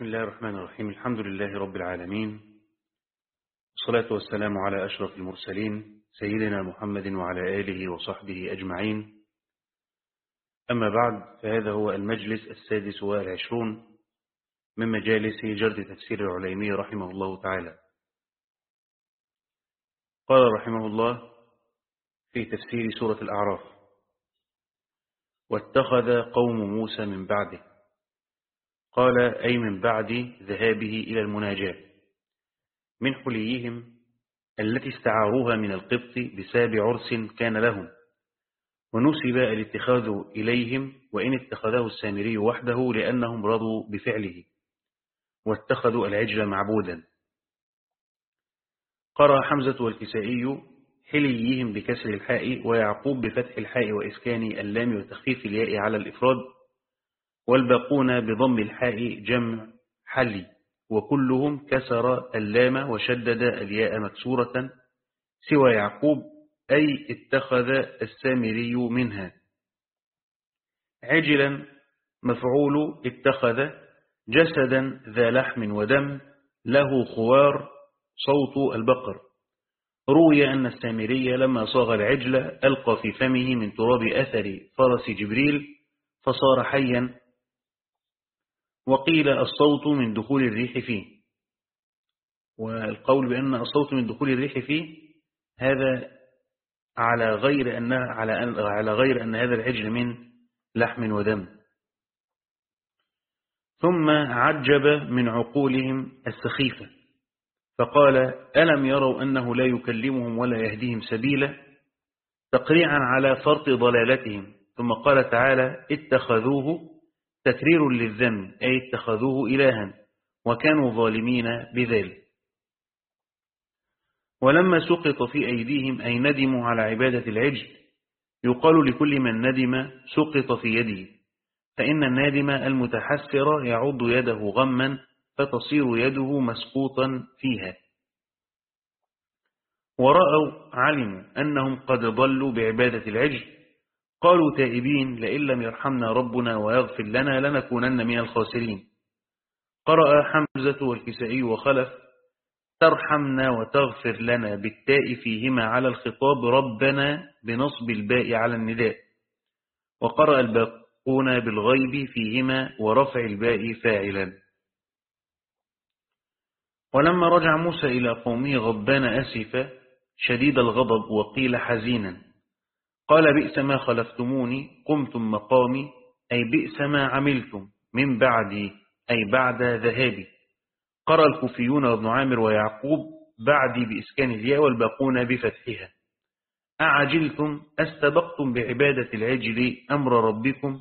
بسم الله الرحمن الرحيم. الحمد لله رب العالمين. والصلاة والسلام على أشرف المرسلين سيدنا محمد وعلى آله وصحبه أجمعين. أما بعد فهذا هو المجلس السادس والعشرون من مجالس جرد تفسير العليمي رحمه الله تعالى. قال رحمه الله في تفسير سورة الأعراف واتخذ قوم موسى من بعده قال أي من بعد ذهابه إلى المناجاة من حليهم التي استعاروها من القبط بساب عرس كان لهم ونسب الاتخاذ إليهم وإن اتخذه السامري وحده لأنهم رضوا بفعله واتخذوا العجل معبودا. قرأ حمزة والكسائي حليهم بكسر الحاء ويعقوب بفتح الحاء وإسكان اللام وتخفيف الياء على الإفراد والباقون بضم الحاء جمع حلي وكلهم كسر اللام وشدد الياء مكسورة سوى يعقوب أي اتخذ السامري منها. عجلا مفعول اتخذ جسدا ذا لحم ودم له خوار صوت البقر. روي أن السامري لما صاغ العجل ألقى في فمه من تراب أثر فرس جبريل فصار حيا وقيل الصوت من دخول الريح فيه. والقول بأن الصوت من دخول الريح فيه هذا على غير أن على على غير أن هذا العجل من لحم ودم. ثم عجب من عقولهم السخيفة فقال ألم يروا أنه لا يكلمهم ولا يهديهم سبيلا؟ تقريعا على فرط ضلالتهم. ثم قال تعالى اتخذوه تكرير للذنب أي اتخذوه إلها وكانوا ظالمين بذلك. ولما سقط في أيديهم أي ندموا على عبادة العجل يقال لكل من ندم سقط في يده فإن النادم المتحسر يعض يده غما فتصير يده مسقوطا فيها. ورأوا علموا أنهم قد ضلوا بعبادة العجل قالوا تائبين لئن لم يرحمنا ربنا ويغفر لنا لنكونن من الخاسرين. قرأ حمزة والكسائي وخلف ترحمنا وتغفر لنا بالتاء فيهما على الخطاب ربنا بنصب الباء على النداء. وقرأ الباقون بالغيب فيهما ورفع الباء فاعلا. ولما رجع موسى إلى قومه غضبان أسفا شديد الغضب وقيل حزينا. قال بئس ما خلفتموني قمتم مقامي أي بئس ما عملتم من بعدي أي بعد ذهابي. قرأ الكوفيون وابن عامر ويعقوب بعدي بإسكان الياء والباقون بفتحها. أعجلتم أستبقتم بعبادة العجل أمر ربكم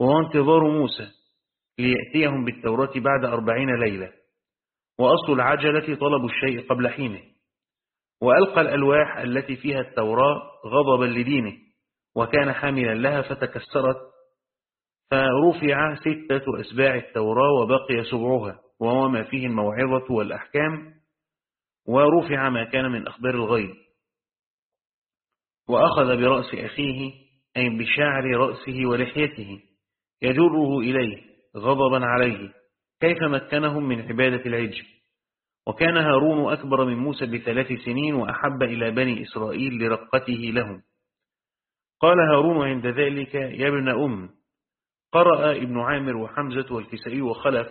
وانتظار موسى ليأتيهم بالتوراة بعد أربعين ليلة. وأصل العجلة طلب الشيء قبل حينه. وألقى الألواح التي فيها التوراة غضبا لدينه وكان حاملا لها فتكسرت فرفع ستة أسباع التوراة وبقي سبعها وهو ما فيه الموعظة والأحكام ورفع ما كان من أخبار الغيب. وأخذ برأس أخيه أي بشعر رأسه ولحيته يجره إليه غضبا عليه كيف مكنهم من عبادة العجل. وكان هارون أكبر من موسى بثلاث سنين وأحب إلى بني إسرائيل لرقته لهم. قال هارون عند ذلك يا ابن أم قرأ ابن عامر وحمزة والكسائي وخلف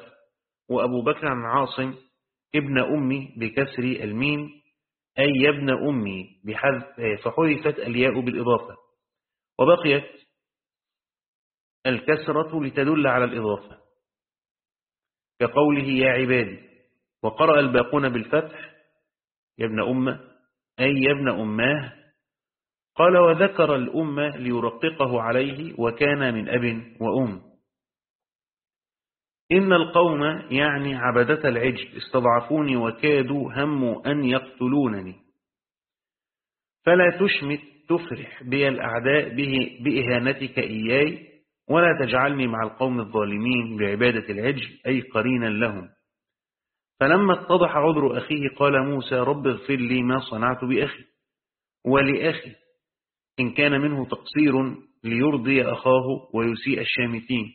وأبو بكر عن عاصم ابن أمي بكسر الميم أي يا ابن أمي فحذفت الياء بالإضافة وبقيت الكسرة لتدل على الإضافة كقوله يا عبادي وقرأ الباقون بالفتح يا ابن أمة أي يا ابن أماه؟ قال وذكر الأمة ليرققه عليه وكان من أب وأم. إن القوم يعني عبدة العجل استضعفوني وكادوا هموا أن يقتلونني. فلا تشمت تفرح بي الأعداء به بإهانتك إياي ولا تجعلني مع القوم الظالمين بعبادة العجل أي قرينا لهم. فلما اتضح عذر أخيه قال موسى رب اغفر لي ما صنعت بأخي ولأخي إن كان منه تقصير ليرضي أخاه ويسيء الشامتين.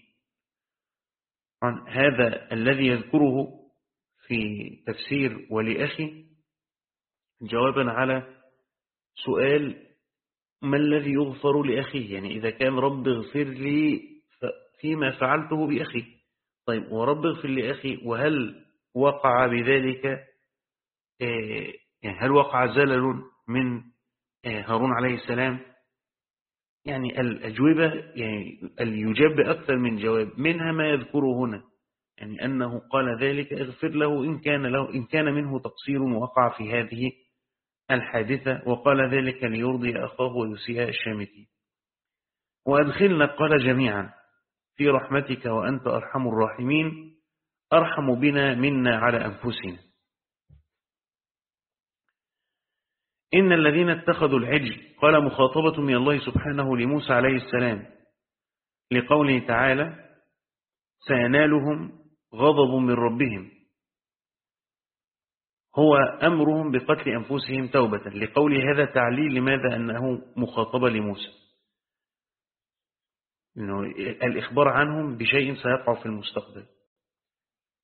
هذا الذي يذكره في تفسير ولأخي جوابا على سؤال ما الذي يغفر لأخيه؟ يعني إذا كان رب اغفر لي فيما فعلته بأخي. طيب ورب اغفر لأخي وهل وقع بذلك آه، يعني هل وقع زلل من آه، هارون عليه السلام؟ يعني الأجوبة يعني يجاب أكثر من جواب منها ما يذكره هنا يعني أنه قال ذلك اغفر له إن كان, له إن كان منه تقصير وقع في هذه الحادثة وقال ذلك ليرضي أخاه ويسيء الشامتي. وأدخلنا قال جميعا في رحمتك وأنت أرحم الراحمين. أرحم بنا منا على أنفسنا. إن الذين اتخذوا العجل قال مخاطبة من الله سبحانه لموسى عليه السلام لقوله تعالى سينالهم غضب من ربهم. هو أمرهم بقتل أنفسهم توبة. لقول هذا تعليل لماذا؟ أنه مخاطبة لموسى. إنه الإخبار عنهم بشيء سيقع في المستقبل.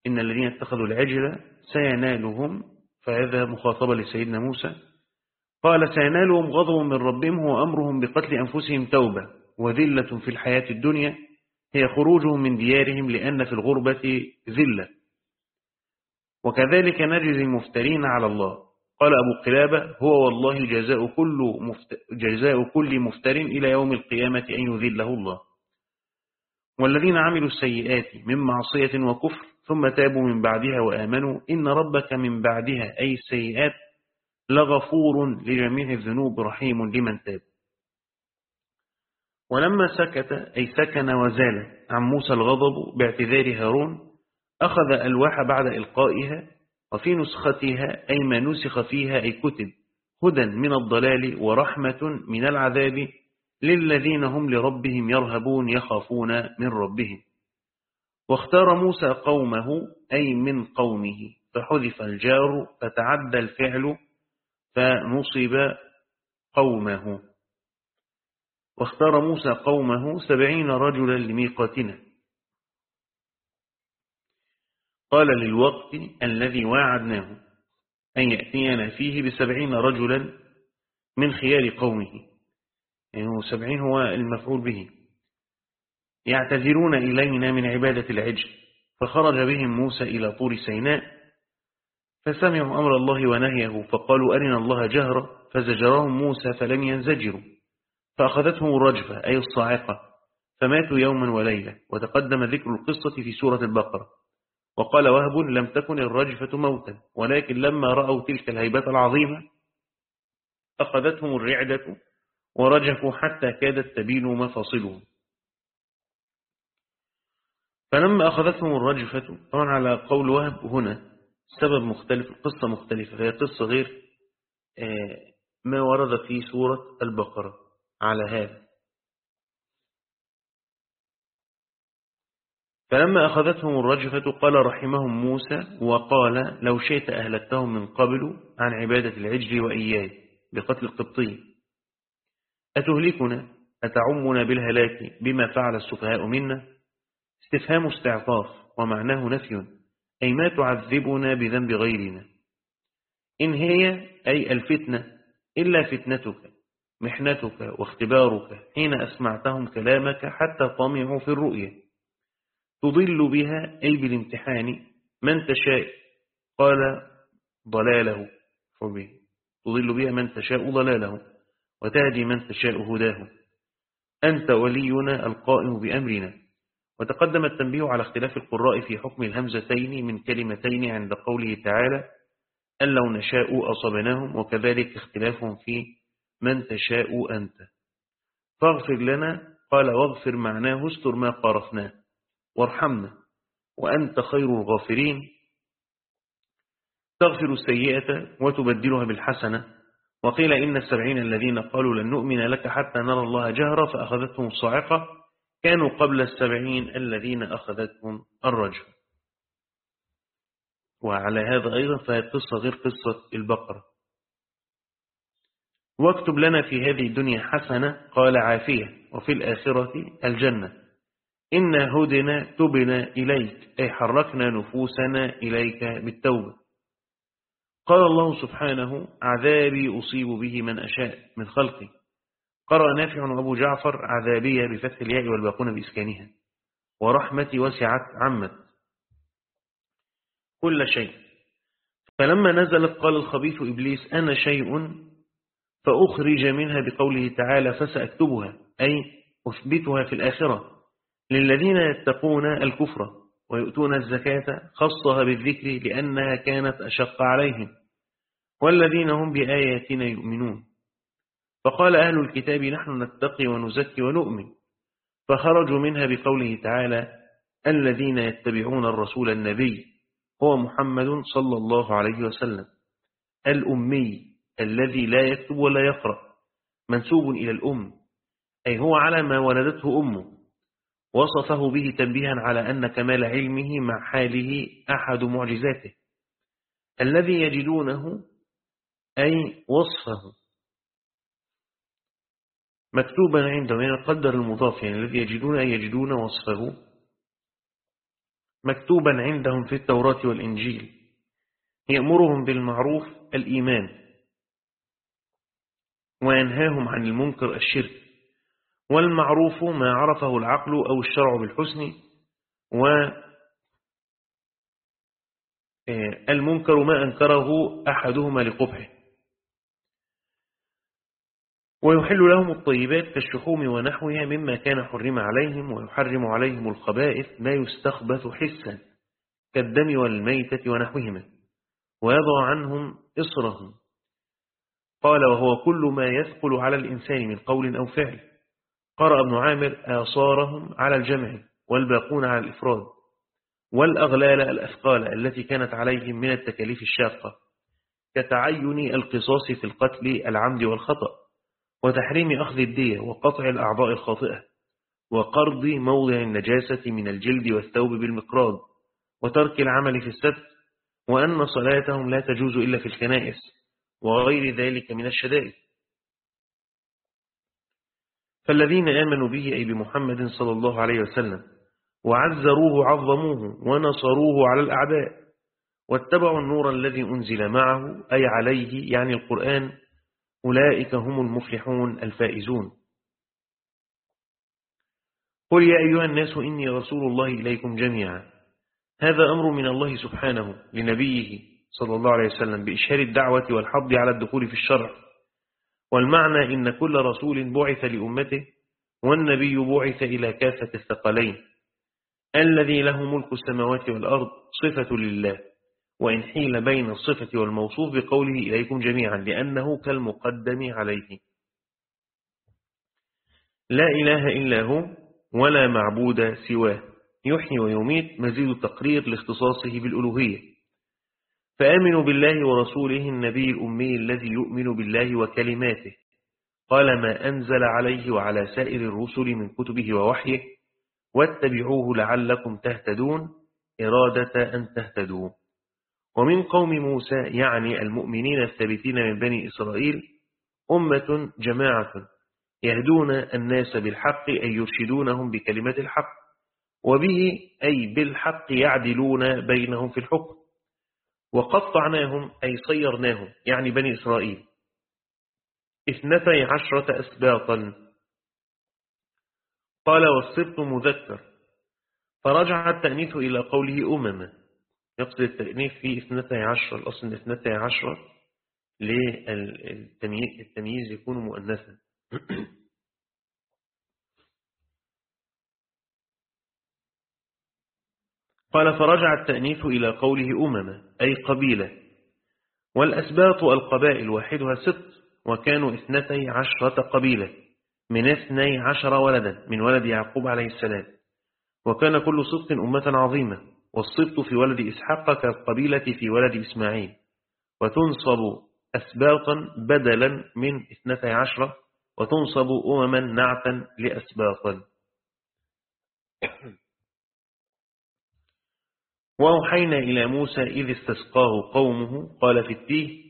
إن الذين اتخذوا العجل سينالهم فهذا مخاطبة لسيدنا موسى. قال سينالهم غضب من ربهم هو أمرهم بقتل أنفسهم توبة وذلة في الحياة الدنيا هي خروجهم من ديارهم لأن في الغربة ذلة. وكذلك نجزي المفترين على الله. قال أبو قلابة هو والله جزاء كل, مفت... جزاء كل مفتر إلى يوم القيامة أن يذله الله. والذين عملوا السيئات من معصية وكفر ثم تابوا من بعدها وآمنوا إن ربك من بعدها أي السيئات لغفور لجميع الذنوب رحيم لمن تاب. ولما سكت أي سكن وزال عن موسى الغضب باعتذار هارون أخذ ألواح بعد إلقائها وفي نسختها أي ما نسخ فيها أي كتب هدى من الضلال ورحمة من العذاب للذين هم لربهم يرهبون يخافون من ربهم. واختار موسى قومه أي من قومه. فحذف الجار فتعدى الفعل فنصب قومه. واختار موسى قومه سبعين رجلا لميقاتنا. قال للوقت الذي واعدناه أن يأتينا فيه بسبعين رجلا من خيار قومه. يعني سبعين هو المفعول به. يعتذرون إلينا من عبادة العجل. فخرج بهم موسى إلى طور سيناء فسمعوا أمر الله ونهيه فقالوا أرنا الله جهرا فزجرهم موسى فلم ينزجروا فأخذتهم الرجفة أي الصاعقة فماتوا يوما وليلة وتقدم ذكر القصة في سورة البقرة. وقال وهب لم تكن الرجفة موتا ولكن لما رأوا تلك الهيبة العظيمة أخذتهم الرعدة ورجفوا حتى كادت تبين مفاصلهم. فلما أخذتهم الرجفة طبعا على قول وهب هنا سبب مختلف القصة مختلفة فهي قصة غير آه، ما ورد في سورة البقرة على هذا. فلما أخذتهم الرجفة قال رحمهم موسى وقال لو شئت أهلكتهم من قبل عن عبادة العجل وإياي بقتل القبطي. أتهلكنا؟ أتعمنا بالهلاك بما فعل السفهاء منا؟ استفهام استعطاف ومعناه نفي أي ما تعذبنا بذنب غيرنا. إن هي أي الفتنة إلا فتنتك محنتك واختبارك حين أسمعتهم كلامك حتى طمعوا في الرؤية. تضل بها أي بالامتحان من تشاء قال ضلاله. فبه تضل بها من تشاء ضلاله وتهدي من تشاء هداه. أنت ولينا القائم بأمرنا. وتقدم التنبيه على اختلاف القراء في حكم الهمزتين من كلمتين عند قوله تعالى أن لو نشاء أصبناهم وكذلك اختلافهم في من تشاء أنت فاغفر لنا قال واغفر معناه استر ما قارفناه وارحمنا وأنت خير الغافرين تغفر السيئة وتبدلها بالحسنة وقيل إن السبعين الذين قالوا لن نؤمن لك حتى نرى الله جهرا فأخذتهم الصاعقة كانوا قبل السبعين الذين أخذتهم الرجل وعلى هذا أيضا فهي قصة غير قصة البقرة. واكتب لنا في هذه الدنيا حسنة قال عافية وفي الآخرة الجنة. إنا هدنا تبنا إليك أي حركنا نفوسنا إليك بالتوبة. قال الله سبحانه عذابي أصيب به من أشاء من خلقي. قرأ نافع وأبو جعفر عذابية بفتح الياء والباقون بإسكانها. ورحمتي وسعت عمت. كل شيء. فلما نزلت قال الخبيث إبليس أنا شيء؟ فأخرج منها بقوله تعالى فسأكتبها أي أثبتها في الآخرة. للذين يتقون الكفر ويؤتون الزكاة خصها بالذكر لأنها كانت أشق عليهم. والذين هم بآياتنا يؤمنون. فقال أهل الكتاب نحن نتقي ونزكي ونؤمن. فخرجوا منها بقوله تعالى الذين يتبعون الرسول النبي هو محمد صلى الله عليه وسلم. الأمي الذي لا يكتب ولا يقرأ. منسوب إلى الأم. أي هو على ما ولدته أمه. وصفه به تنبيها على أن كمال علمه مع حاله أحد معجزاته. الذي يجدونه أي وصفه. مكتوبا عندهم يعني قدر المضاف يعني الذي يجدون أي يجدون وصفه. مكتوبا عندهم في التوراة والإنجيل. يأمرهم بالمعروف الإيمان. وينهاهم عن المنكر الشرك. والمعروف ما عرفه العقل أو الشرع بالحسن. و آه، المنكر ما أنكره أحدهما لقبحه. ويحل لهم الطيبات كالشحوم ونحوها مما كان حرم عليهم ويحرم عليهم الخبائث ما يستخبث حسا كالدم والميتة ونحوهما. ويضع عنهم إصرهم. قال وهو كل ما يثقل على الإنسان من قول أو فعل. قرأ ابن عامر آثارهم على الجمع والباقون على الإفراد. والأغلال الأثقال التي كانت عليهم من التكاليف الشاقة. كتعين القصاص في القتل العمد والخطأ. وتحريم أخذ الدية وقطع الأعضاء الخاطئة وقرض موضع النجاسة من الجلد والثوب بالمقراض وترك العمل في السبت وأن صلاتهم لا تجوز إلا في الكنائس وغير ذلك من الشدائد. فالذين آمنوا به أي بمحمد صلى الله عليه وسلم وعزروه عظموه ونصروه على الأعداء واتبعوا النور الذي أنزل معه أي عليه يعني القرآن أولئك هم المفلحون الفائزون. قل يا أيها الناس إني رسول الله إليكم جميعا. هذا أمر من الله سبحانه لنبيه صلى الله عليه وسلم بإشهار الدعوة والحض على الدخول في الشرع. والمعنى إن كل رسول بعث لأمته والنبي بعث إلى كافة الثقلين الذي له ملك السماوات والأرض صفة لله. وإن حيل بين الصفة والموصوف بقوله إليكم جميعا لأنه كالمقدم عليه. لا إله إلا هو ولا معبود سواه. يحيي ويميت مزيد تقرير لاختصاصه بالألوهية. فآمنوا بالله ورسوله النبي الأمي الذي يؤمن بالله وكلماته. قال ما أنزل عليه وعلى سائر الرسل من كتبه ووحيه واتبعوه لعلكم تهتدون إرادة أن تهتدوا ومن قوم موسى يعني المؤمنين الثابتين من بني إسرائيل أمة جماعة يهدون الناس بالحق أي يرشدونهم بكلمة الحق وبه أي بالحق يعدلون بينهم في الحكم. وقطعناهم أي صيرناهم يعني بني إسرائيل. اثنتي عشرة أسباطا. قال والسبط مذكر. فرجع التأنيث إلى قوله أمما يقصد التأنيث في اثنتي عشرة الأصل اثنتي عشرة للتمييز يكون مؤنثا. قال فرجع التأنيث إلى قوله أمم أي قبيلة والأسباط القبائل واحدها ست وكانوا اثنتي عشرة قبيلة من اثني عشر ولدا من ولد يعقوب عليه السلام وكان كل صدق أمة عظيمة. والصدق في ولد إسحاق كالقبيلة في ولد إسماعيل. وتنصب أسباطا بدلا من اثنتي عشرة وتنصب أمما نعتا لأسباطا وأوحينا إلى موسى إذ استسقاه قومه قال في التيه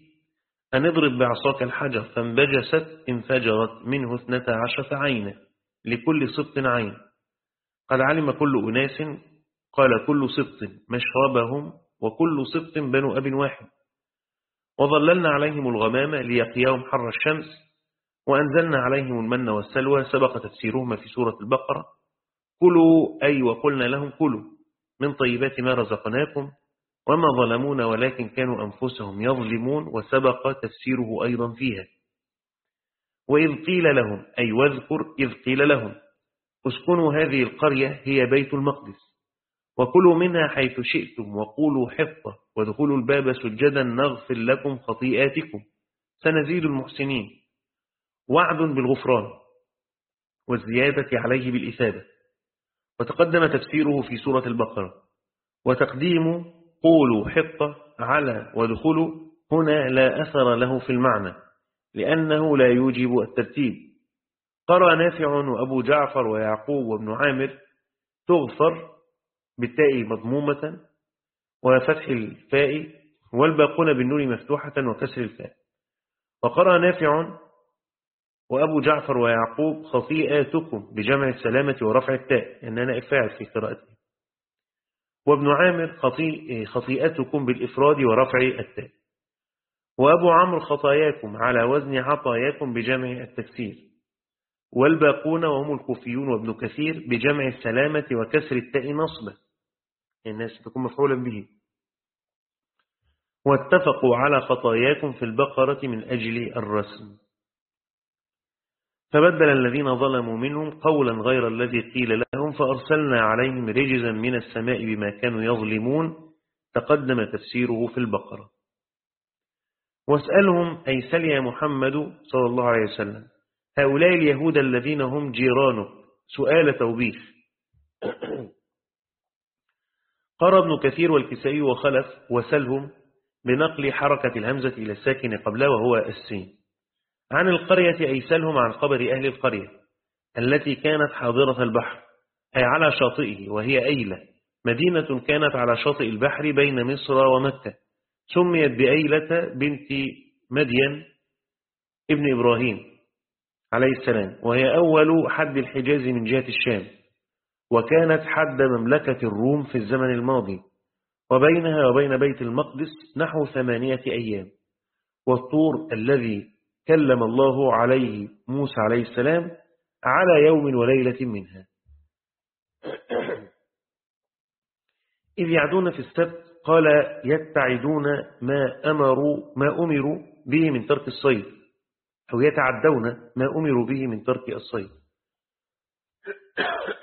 أن اضرب بعصاك الحجر فانبجست انفجرت منه اثنتا عشرة عينة لكل سبط عين. قد علم كل أناس قال كل سبط مشربهم وكل سبط بنو أب واحد. وظللنا عليهم الغمام ليقياهم حر الشمس وأنزلنا عليهم المن والسلوى سبق تفسيرهما في سورة البقرة. كلوا أي وقلنا لهم كلوا من طيبات ما رزقناكم وما ظلمون ولكن كانوا أنفسهم يظلمون وسبق تفسيره أيضا فيها. وإذ قيل لهم أي واذكر إذ قيل لهم اسكنوا هذه القرية هي بيت المقدس. وكلوا منها حيث شئتم وقولوا حفظة وادخلوا الباب سجدا نغفر لكم خطيئاتكم. سنزيد المحسنين. وعد بالغفران والزيادة عليه بالإثابة. وتقدم تفسيره في سورة البقرة. وتقديم قولوا حطة على ودخلوا هنا لا أثر له في المعنى لأنه لا يوجب الترتيب. قرأ نافع وأبو جعفر ويعقوب وابن عامر تغفر بالتاء مضمومة وفتح الفاء والباقون بالنون مفتوحة وكسر الفاء. وقرأ نافع وأبو جعفر ويعقوب خطيئاتكم بجمع السلامة ورفع التاء. أننا إفاعل في قراءته وابن عامر خطيئتكم بالإفراد ورفع التاء. وأبو عمرو خطاياكم على وزن عطاياكم بجمع التكسير. والباقون وهم الكوفيون وابن كثير بجمع السلامة وكسر التاء نصبا. الناس تكون مفعولا به. واتفقوا على خطاياكم في البقرة من أجل الرسم. فبدل الذين ظلموا منهم قولا غير الذي قيل لهم فأرسلنا عليهم رجزا من السماء بما كانوا يظلمون تقدم تفسيره في البقرة. واسألهم أي سل يا محمد صلى الله عليه وسلم هؤلاء اليهود الذين هم جيرانك؟ سؤال توبيخ. قرى ابن كثير والكسائي وخلف وسلهم بنقل حركة الهمزة إلى الساكن قبله وهو السين. عن القرية أي سلهم عن قبر أهل القرية التي كانت حاضرة البحر أي على شاطئه وهي أيلة. مدينة كانت على شاطئ البحر بين مصر ومكة. سميت بأيلة بنت مدين ابن إبراهيم عليه السلام وهي أول حد الحجاز من جهة الشام. وكانت حد مملكة الروم في الزمن الماضي وبينها وبين بيت المقدس نحو ثمانية أيام. والطور الذي كلم الله عليه موسى عليه السلام على يوم وليلة منها. إذ يعدون في السبت قال يتعدون ما أمروا ما أمروا به من ترك الصيد أو يتعدون ما أمروا به من ترك الصيد.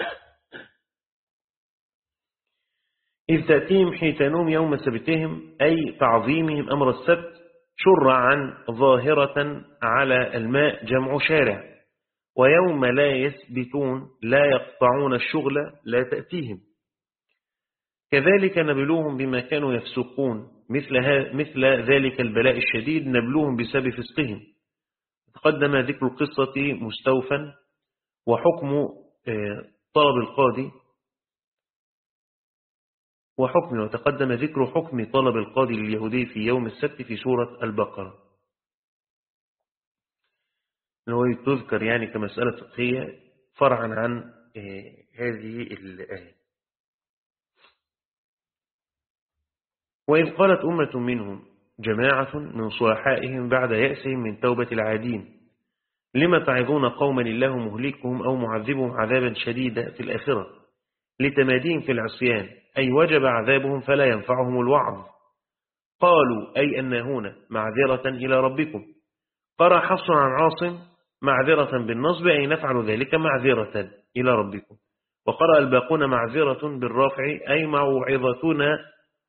إذ تأتيهم حيتانهم يوم سبتهم أي تعظيمهم أمر السبت شرعا ظاهرة على الماء جمع شارع. ويوم لا يثبتون لا يقطعون الشغل لا تأتيهم. كذلك نبلوهم بما كانوا يفسقون. مثل, مثل ذلك البلاء الشديد نبلوهم بسبب فسقهم. تقدم ذكر القصة مستوفا وحكم آه، طلب القاضي وحكم وتقدم ذكر حكم طلب القاضي لليهودي في يوم السبت في سورة البقرة. هو تذكر يعني كمسألة فقهية فرعا عن آه، هذه الآية. وإذ قالت أمة منهم جماعة من صلحائهم بعد يأسهم من توبة العادين لما تعظون قوما الله مهلكهم أو معذبهم عذابا شديدا في الآخرة؟ لتمادين في العصيان أي وجب عذابهم فلا ينفعهم الوعظ. قالوا أي هنا معذرة إلى ربكم. قرأ حفص عن عاصم معذرة بالنصب أي نفعل ذلك معذرة إلى ربكم. وقرأ الباقون معذرة بالرافع أي موعظتنا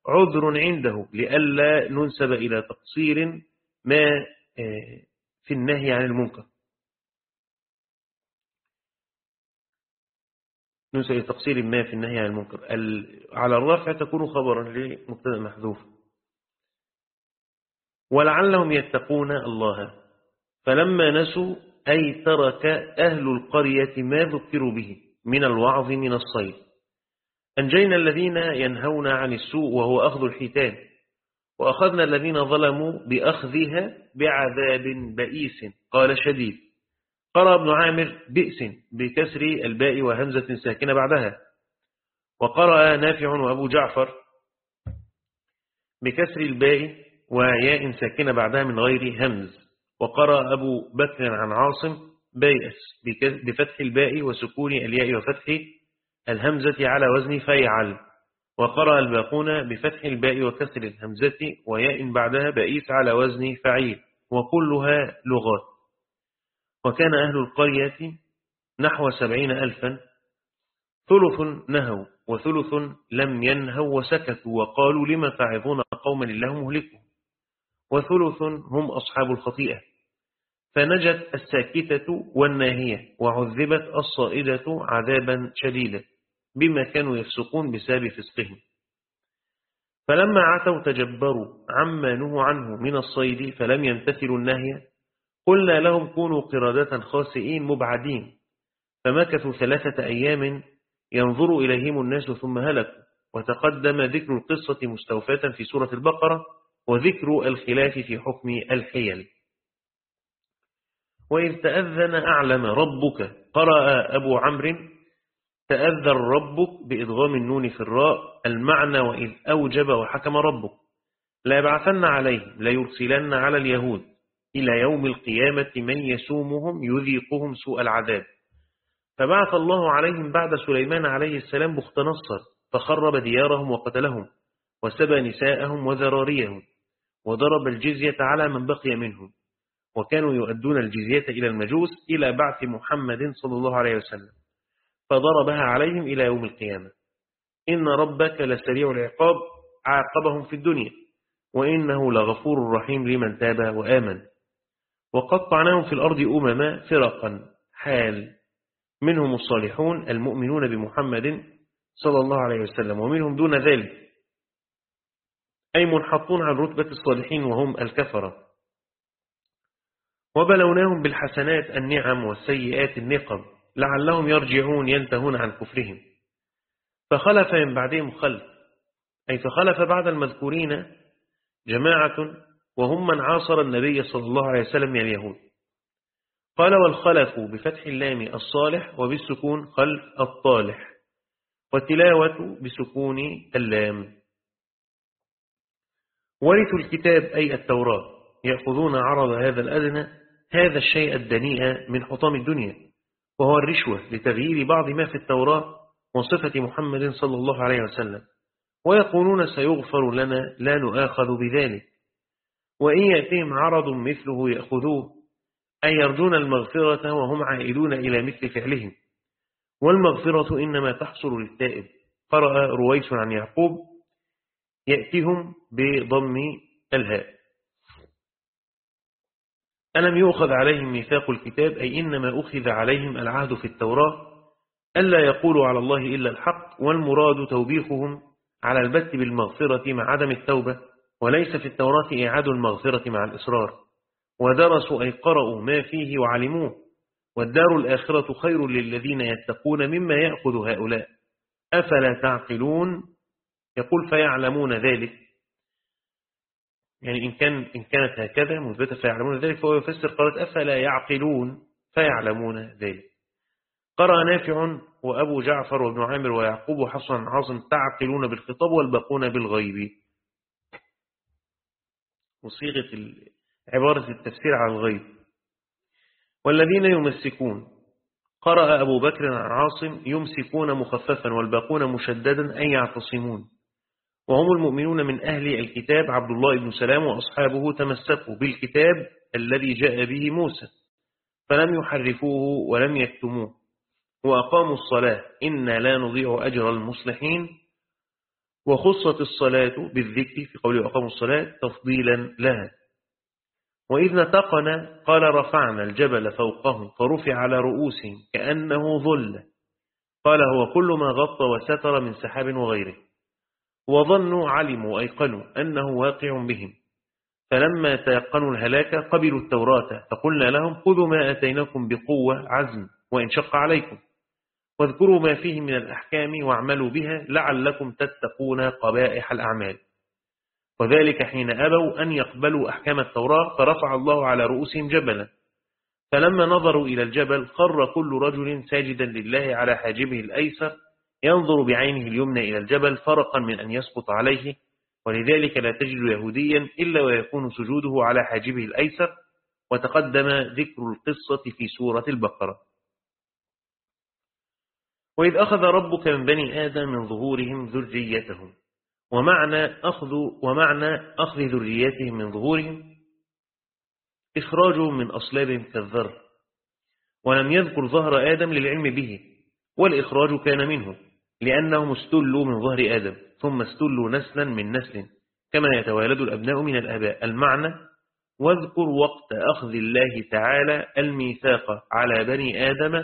عذر عنده لئلا ننسب إلى تقصير ما آه، في النهي عن المنكر. ننسى تقصير ما في النهي عن المنكر. على الرفع تكون خبرا لمبتدأ محذوف. ولعلهم يتقون الله. فلما نسوا أي ترك أهل القرية ما ذكروا به من الوعظ من الصيد. أنجينا الذين ينهون عن السوء وهو أخذ الحيتان. وأخذنا الذين ظلموا بأخذها بعذاب بئيس قال شديد. قرأ ابن عامر بئس بكسر الباء وهمزة ساكنة بعدها. وقرأ نافع وأبو جعفر بكسر الباء وياء ساكنة بعدها من غير همز. وقرأ أبو بكر عن عاصم بيأس بفتح الباء وسكون الياء وفتح الهمزة على وزن فيعل. وقرأ الباقون بفتح الباء وكسر الهمزة وياء بعدها بئيس على وزن فعيل. وكلها لغات. وكان أهل القرية نحو سبعين ألفا ثلث نهوا وثلث لم ينهوا وسكتوا وقالوا لما تعظون قوما الله مهلكهم وثلث هم أصحاب الخطيئة فنجت الساكتة والناهية وعذبت الصائدة عذابا شديدا بما كانوا يفسقون بسبب فسقهم فلما عتوا تجبروا عما نهوا عنه من الصيد فلم يمتثلوا النهي قلنا لهم كونوا قردة خاسئين مبعدين فمكثوا ثلاثة أيام ينظر إليهم الناس ثم هلكوا وتقدم ذكر القصة مستوفاة في سورة البقرة وذكر الخلاف في حكم الحيل. وإذ تأذن أعلم ربك قرأ أبو عمرو تأذن ربك بإضغام النون في الراء المعنى وإذ أوجب وحكم ربك. لا يبعثن عليهم ليرسلن على اليهود. إلى يوم القيامة من يسومهم يذيقهم سوء العذاب. فبعث الله عليهم بعد سليمان عليه السلام بخت نصر فخرب ديارهم وقتلهم وسبى نساءهم وذراريهم وضرب الجزية على من بقي منهم وكانوا يؤدون الجزية إلى المجوس إلى بعث محمد صلى الله عليه وسلم فضربها عليهم إلى يوم القيامة. إن ربك لسريع العقاب عاقبهم في الدنيا وإنه لغفور رحيم لمن تاب وآمن. وقطعناهم في الأرض أمما فرقا. حال. منهم الصالحون المؤمنون بمحمد صلى الله عليه وسلم ومنهم دون ذلك. أي منحطون عن رتبة الصالحين وهم الكفرة. وبلوناهم بالحسنات النعم والسيئات النقم لعلهم يرجعون ينتهون عن كفرهم. فخلف من بعدهم خلف. أي فخلف بعد المذكورين جماعة وهم من عاصر النبي صلى الله عليه وسلم من اليهود. قال والخلف بفتح اللام الصالح وبالسكون خلف الطالح والتلاوة بسكون اللام. ورثوا الكتاب أي التوراة يأخذون عرض هذا الأدنى هذا الشيء الدنيء من حطام الدنيا وهو الرشوة لتغيير بعض ما في التوراة وصفة محمد صلى الله عليه وسلم. ويقولون سيغفر لنا لا نؤاخذ بذلك. وإن يأتيهم عرض مثله يأخذوه أي يرجون المغفرة وهم عائلون إلى مثل فعلهم. والمغفرة إنما تحصل للتائب. قرأ رويس عن يعقوب يأتيهم بضم الهاء. ألم يؤخذ عليهم ميثاق الكتاب؟ أي إنما أخذ عليهم العهد في التوراة ألا يقولوا على الله إلا الحق والمراد توبيخهم على البت بالمغفرة مع عدم التوبة. وليس في التوراة إعاد المغفرة مع الإصرار. ودرسوا أي قرأوا ما فيه وعلموه. والدار الآخرة خير للذين يتقون مما يأخذ هؤلاء. أفلا تعقلون؟ يقول فيعلمون ذلك. يعني إن, كان إن كانت هكذا مثبتة فيعلمون ذلك فهو يفسر قالت أفلا يعقلون؟ فيعلمون ذلك. قرأ نافع وأبو جعفر وابن عامر ويعقوب وحسن عاصم تعقلون بالخطاب والبقون بالغيب. وصيغة عبارة التفسير على الغيب. والذين يمسكون. قرأ أبو بكر عن عاصم يمسكون مخففا والباقون مشددا أي يعتصمون. وهم المؤمنون من أهل الكتاب عبد الله بن سلام وأصحابه تمسكوا بالكتاب الذي جاء به موسى فلم يحرفوه ولم يكتموه. وأقاموا الصلاة. إنا لا نضيع أجر المصلحين. وخصت الصلاة بالذكر في قوله أقاموا الصلاة تفضيلا لها. وإذ نتقنا قال رفعنا الجبل فوقهم فرفع على رؤوسهم كأنه ظل. قال هو كل ما غطى وستر من سحاب وغيره. وظنوا علموا أيقنوا أنه واقع بهم. فلما تيقنوا الهلاك قبلوا التوراة فقلنا لهم خذوا ما أتيناكم بقوة عزم وإن شق عليكم. واذكروا ما فيه من الأحكام واعملوا بها لعلكم تتقون قبائح الأعمال. وذلك حين أبوا أن يقبلوا أحكام التوراة فرفع الله على رؤوسهم جبلا. فلما نظروا إلى الجبل خر كل رجل ساجدا لله على حاجبه الأيسر ينظر بعينه اليمنى إلى الجبل فرقا من أن يسقط عليه. ولذلك لا تجد يهوديا إلا ويكون سجوده على حاجبه الأيسر. وتقدم ذكر القصة في سورة البقرة. وإذ أخذ ربك من بني آدم من ظهورهم ذريتهم. ومعنى أخذ, ومعنى أخذ ذرياتهم من ظهورهم إخراجهم من أصلابهم كالذر. ولم يذكر ظهر آدم للعلم به والإخراج كان منه لأنهم استلوا من ظهر آدم ثم استلوا نسلا من نسل كما يتوالد الأبناء من الأباء. المعنى واذكر وقت أخذ الله تعالى الميثاق على بني آدم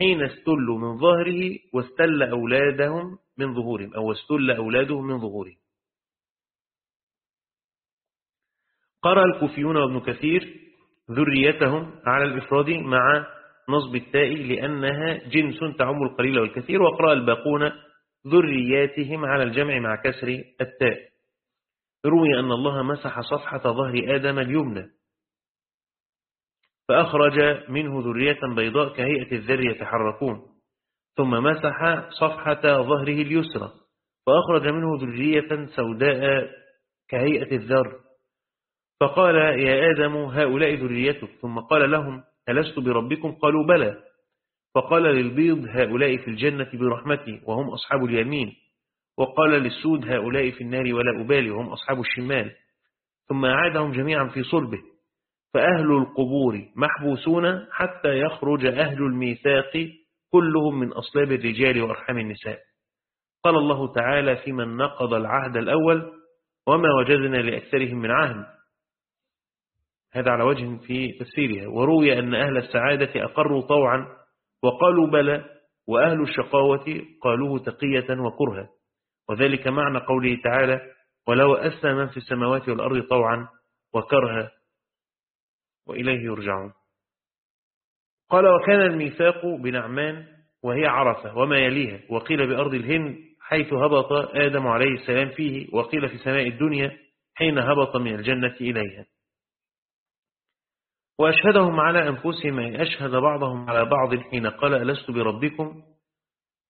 حين استلوا من ظهره واستل أولادهم من ظهورهم أو استل أولادهم من ظهورهم. قرأ الكوفيون وابن كثير ذريتهم على الإفراد مع نصب التاء لأنها جنس تعم القليل والكثير وقرأ الباقون ذرياتهم على الجمع مع كسر التاء. روي أن الله مسح صفحة ظهر آدم اليمنى. فأخرج منه ذرية بيضاء كهيئة الذر يتحركون ثم مسح صفحة ظهره اليسرى فأخرج منه ذرية سوداء كهيئة الذر. فقال يا آدم هؤلاء ذريتك. ثم قال لهم ألست بربكم؟ قالوا بلى. فقال للبيض هؤلاء في الجنة برحمتي وهم أصحاب اليمين. وقال للسود هؤلاء في النار ولا أبالي وهم أصحاب الشمال. ثم أعادهم جميعا في صلبه. فأهل القبور محبوسون حتى يخرج أهل الميثاق كلهم من أصلاب الرجال وأرحام النساء. قال الله تعالى في من نقض العهد الأول وما وجدنا لأكثرهم من عهد. هذا على وجه في تفسيرها. وروي أن أهل السعادة أقروا طوعا وقالوا بلى وأهل الشقاوة قالوه تقية وكرها. وذلك معنى قوله تعالى ولو أسى من في السماوات والأرض طوعا وكرها وإليه يرجعون. قال وكان الميثاق بنعمان وهي عرفة وما يليها وقيل بأرض الهند حيث هبط آدم عليه السلام فيه وقيل في سماء الدنيا حين هبط من الجنة إليها. وأشهدهم على أنفسهم أي أشهد بعضهم على بعض حين قال ألست بربكم؟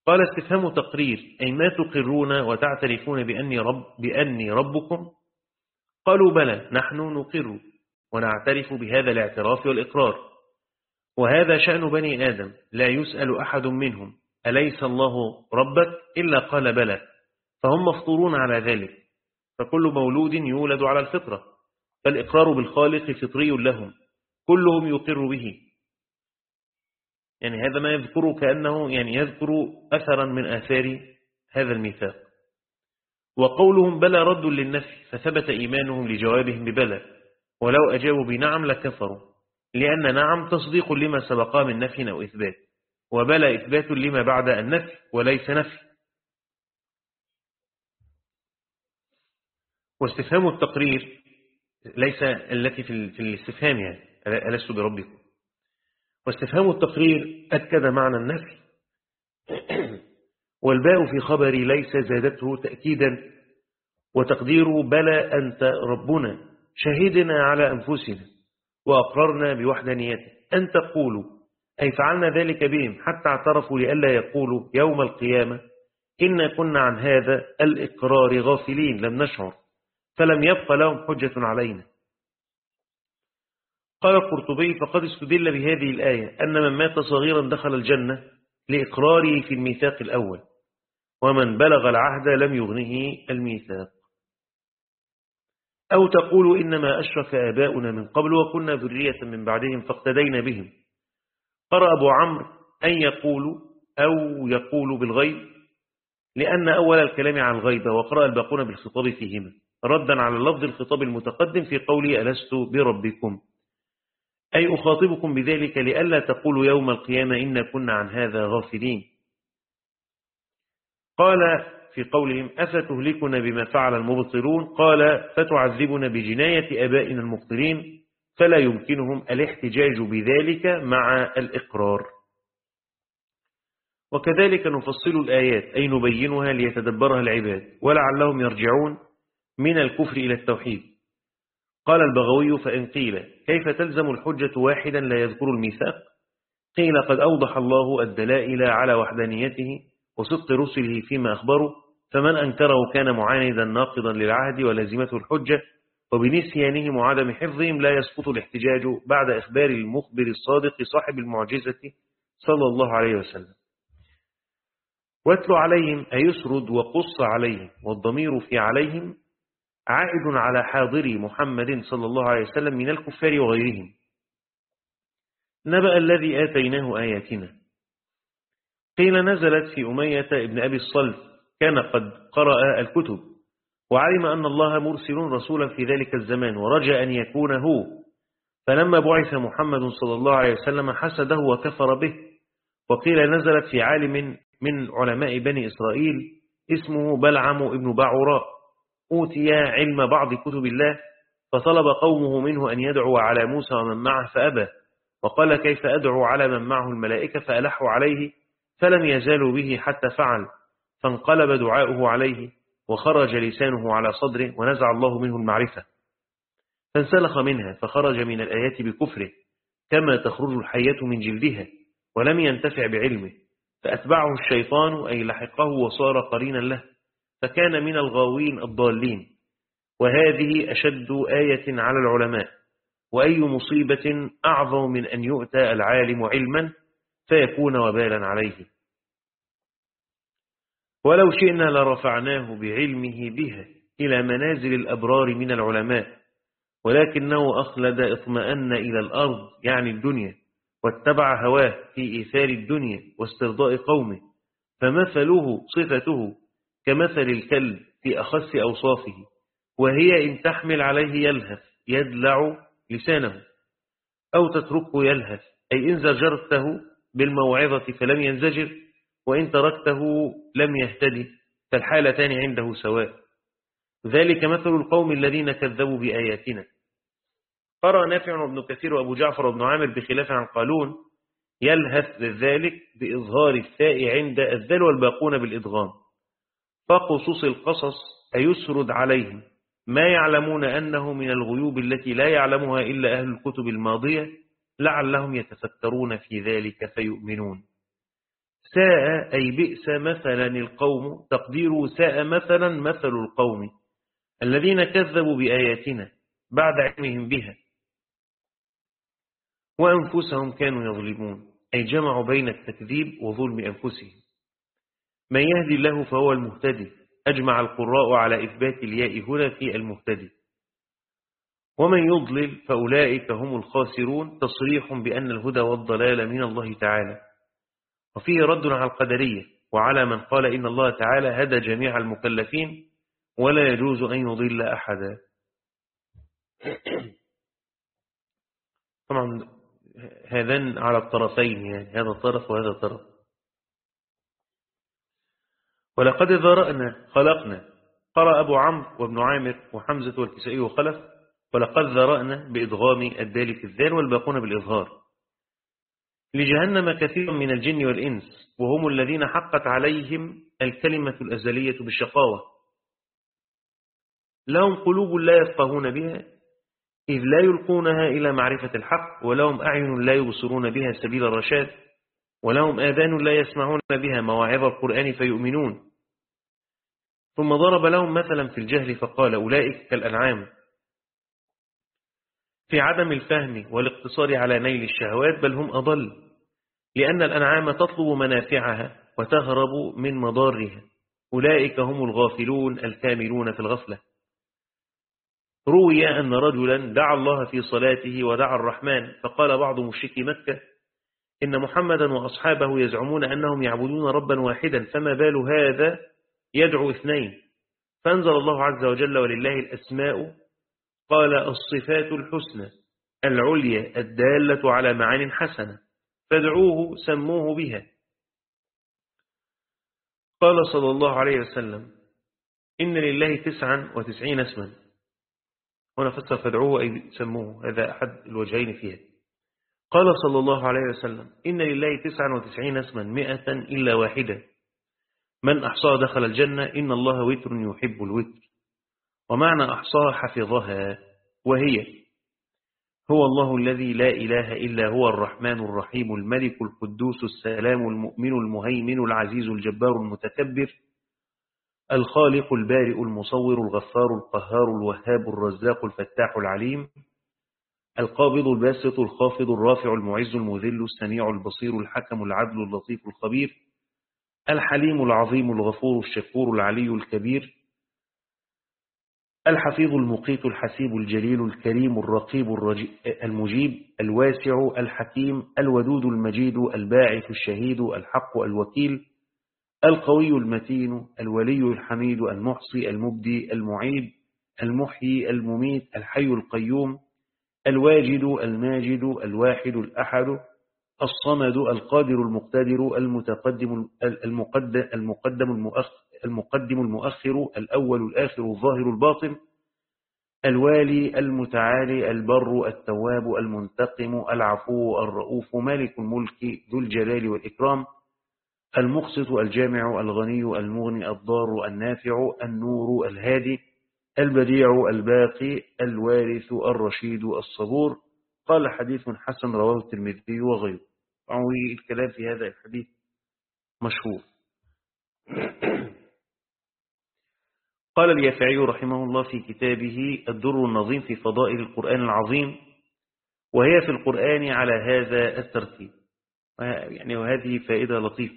قال استفهام تقرير أي ما تقرون وتعترفون بأني, رب بأني ربكم؟ قالوا بلى نحن نقر ونعترف بهذا الاعتراف والإقرار. وهذا شأن بني آدم لا يسأل أحد منهم أليس الله ربك؟ إلا قال بلى. فهم مفطورون على ذلك. فكل مولود يولد على الفطرة. فالإقرار بالخالق فطري لهم. كلهم يقر به. يعني هذا ما يذكر كأنه يعني يذكر أثرا من آثار هذا الميثاق. وقولهم بلى رد للنفي فثبت إيمانهم لجوابهم ببلى. ولو أجابوا بنعم لكفروا لأن نعم تصديق لما سبقا من نفي أو إثبات وبلى إثبات لما بعد النفي وليس نفي. واستفهام التقرير ليس التي في الاستفهام يعني ألست بربكم. واستفهام التقرير أكد معنى النفي. والباء في خبري ليس زادته تأكيدا وتقدير بلى أنت ربنا. شهدنا على أنفسنا وأقررنا بوحدانيته أن تقولوا أي فعلنا ذلك بهم حتى اعترفوا لئلا يقولوا يوم القيامة إنا كنا عن هذا الإقرار غافلين لم نشعر فلم يبق لهم حجة علينا. قال القرطبي فقد استدل بهذه الآية أن من مات صغيرا دخل الجنة لإقراره في الميثاق الأول ومن بلغ العهد لم يغنه الميثاق. أو تقول إنما أشرك آباؤنا من قبل وكنا ذرية من بعدهم فاقتدينا بهم. قرأ أبو عمرو أن يقولوا أو يقولوا بالغيب لأن أول الكلام عن الغيب وقرأ الباقون بالخطاب فيهما. ردا على لفظ الخطاب المتقدم في قوله ألست بربكم؟ أي أخاطبكم بذلك لئلا تقولوا يوم القيامة إن كنا عن هذا غافلين؟ قال في قولهم أفتهلكنا بما فعل المبطلون؟ قال فتعذبنا بجناية أبائنا المبطلين. فلا يمكنهم الاحتجاج بذلك مع الإقرار. وكذلك نفصل الآيات أي نبينها ليتدبرها العباد. ولعلهم يرجعون من الكفر إلى التوحيد. قال البغوي فإن قيل كيف تلزم الحجة واحدا لا يذكر الميثاق؟ قيل قد أوضح الله الدلائل على وحدانيته وصدق رسله فيما أخبروا فمن أنكره كان معاندا ناقضا للعهد ولازمته الحجة وبنسيانهم وعدم حفظهم لا يسقط الاحتجاج بعد إخبار المخبر الصادق صاحب المعجزة صلى الله عليه وسلم. واتل عليهم أي يسرد وقص عليهم والضمير في عليهم عائد على حاضري محمد صلى الله عليه وسلم من الكفار وغيرهم. نبأ الذي آتيناه آياتنا. قيل نزلت في أمية ابن أبي الصلف كان قد قرأ الكتب وعلم أن الله مرسل رسولا في ذلك الزمان ورجى أن يكون هو. فلما بعث محمد صلى الله عليه وسلم حسده وكفر به وقيل نزلت في عالم من علماء بني إسرائيل اسمه بلعم ابن بعوراء أوتي علم بعض كتب الله فطلب قومه منه أن يدعو على موسى ومن معه فأبى وقال كيف أدعو على من معه الملائكة فألحوا عليه فلم يزالوا به حتى فعل فانقلب دعاؤه عليه وخرج لسانه على صدره ونزع الله منه المعرفة. فانسلخ منها فخرج من الآيات بكفره كما تخرج الحية من جلدها ولم ينتفع بعلمه. فأتبعه الشيطان أي لحقه وصار قرينا له. فكان من الغاوين الضالين. وهذه أشد آية على العلماء. وأي مصيبة أعظم من أن يؤتى العالم علما فيكون وبالا عليه. ولو شئنا لرفعناه بعلمه بها إلى منازل الأبرار من العلماء ولكنه أخلد إطمأن إلى الأرض يعني الدنيا واتبع هواه في إيثار الدنيا واسترضاء قومه فمثله صفته كمثل الكلب في أخس أوصافه وهي إن تحمل عليه يلهث يدلع لسانه أو تتركه يلهث أي إن زجرته بالموعظة فلم ينزجر وإن تركته لم يهتدي فالحالتان عنده سواء. ذلك مثل القوم الذين كذبوا بآياتنا. قرأ نافع وابن كثير وأبو جعفر وابن عامر بخلاف عن قالون يلهث ذلك بإظهار الثاء عند الذل والباقون بالإدغام. فقصص القصص أيسرد عليهم. ما يعلمون أنه من الغيوب التي لا يعلمها إلا أهل الكتب الماضية لعلهم يتفكرون في ذلك فيؤمنون. ساء أي بئس مثلا القوم تقدير ساء مثلا مثل القوم الذين كذبوا بآياتنا بعد علمهم بها. وأنفسهم كانوا يظلمون أي جمعوا بين التكذيب وظلم أنفسهم. من يهدي الله فهو المهتدي أجمع القراء على إثبات الياء هنا في المهتدي. ومن يضلل فأولئك هم الخاسرون. تصريح بأن الهدى والضلال من الله تعالى. وفيه رد على القدرية وعلى من قال إن الله تعالى هدى جميع المكلفين ولا يجوز أن يضل أحدا. طبعا هذان على الطرفين يعني هذا الطرف وهذا الطرف. ولقد ذرأنا خلقنا. قرأ أبو عمرو وابن عامر وحمزة والكسائي وخلف. ولقد ذرأنا بإدغام الدال في الذال والباقون بالإظهار. لجهنم كثير من الجن والإنس وهم الذين حقت عليهم الكلمة الأزلية بالشقاوة. لهم قلوب لا يفقهون بها إذ لا يلقونها إلى معرفة الحق ولهم أعين لا يبصرون بها سبيل الرشاد ولهم آذان لا يسمعون بها مواعظ القرآن فيؤمنون. ثم ضرب لهم مثلا في الجهل فقال أولئك كالأنعام. في عدم الفهم والاقتصار على نيل الشهوات بل هم أضل لأن الأنعام تطلب منافعها وتهرب من مضارها. أولئك هم الغافلون الكاملون في الغفلة. روي أن رجلا دعا الله في صلاته ودعا الرحمن فقال بعض مشركي مكة إن محمدا وأصحابه يزعمون أنهم يعبدون ربا واحدا فما بال هذا يدعو اثنين. فأنزل الله عز وجل ولله الأسماء قال الصفات الحسنى العليا الدالة على معان حسنة فادعوه سموه بها. قال صلى الله عليه وسلم إن لله تسعا وتسعين اسما. هنا فسر فادعوه أي سموه هذا أحد الوجهين فيها. قال صلى الله عليه وسلم إن لله تسعا وتسعين اسما مئة إلا واحدة. من أحصاها دخل الجنة إن الله وتر يحب الوتر. ومعنى أحصاها حفظها وهي هو الله الذي لا إله إلا هو الرحمن الرحيم الملك القدوس السلام المؤمن المهيمن العزيز الجبار المتكبر الخالق البارئ المصور الغفار القهار الوهاب الرزاق الفتاح العليم القابض الباسط الخافض الرافع المعز المذل السميع البصير الحكم العدل اللطيف الخبير الحليم العظيم الغفور الشكور العلي الكبير الحفيظ المقيت الحسيب الجليل الكريم الرقيب المجيب الواسع الحكيم الودود المجيد الباعث الشهيد الحق الوكيل القوي المتين الولي الحميد المحصي المبدي المعيد المحيي المميت الحي القيوم الواجد الماجد الواحد الأحد الصمد القادر المقتدر المتقدم المقدم المؤخر المقدم المؤخر الأول الآخر الظاهر الباطن الوالي المتعالي البر التواب المنتقم العفو الرؤوف مالك الملك ذو الجلال والإكرام المقسط الجامع الغني المغني الضار النافع النور الهادي البديع الباقي الوارث الرشيد الصبور. قال حديث حسن رواه الترمذي وغيره. الكلام في هذا الحديث مشهور. قال اليافعي رحمه الله في كتابه الدر النظيم في فضائل القرآن العظيم وهي في القرآن على هذا الترتيب. يعني وهذه فائدة لطيفة.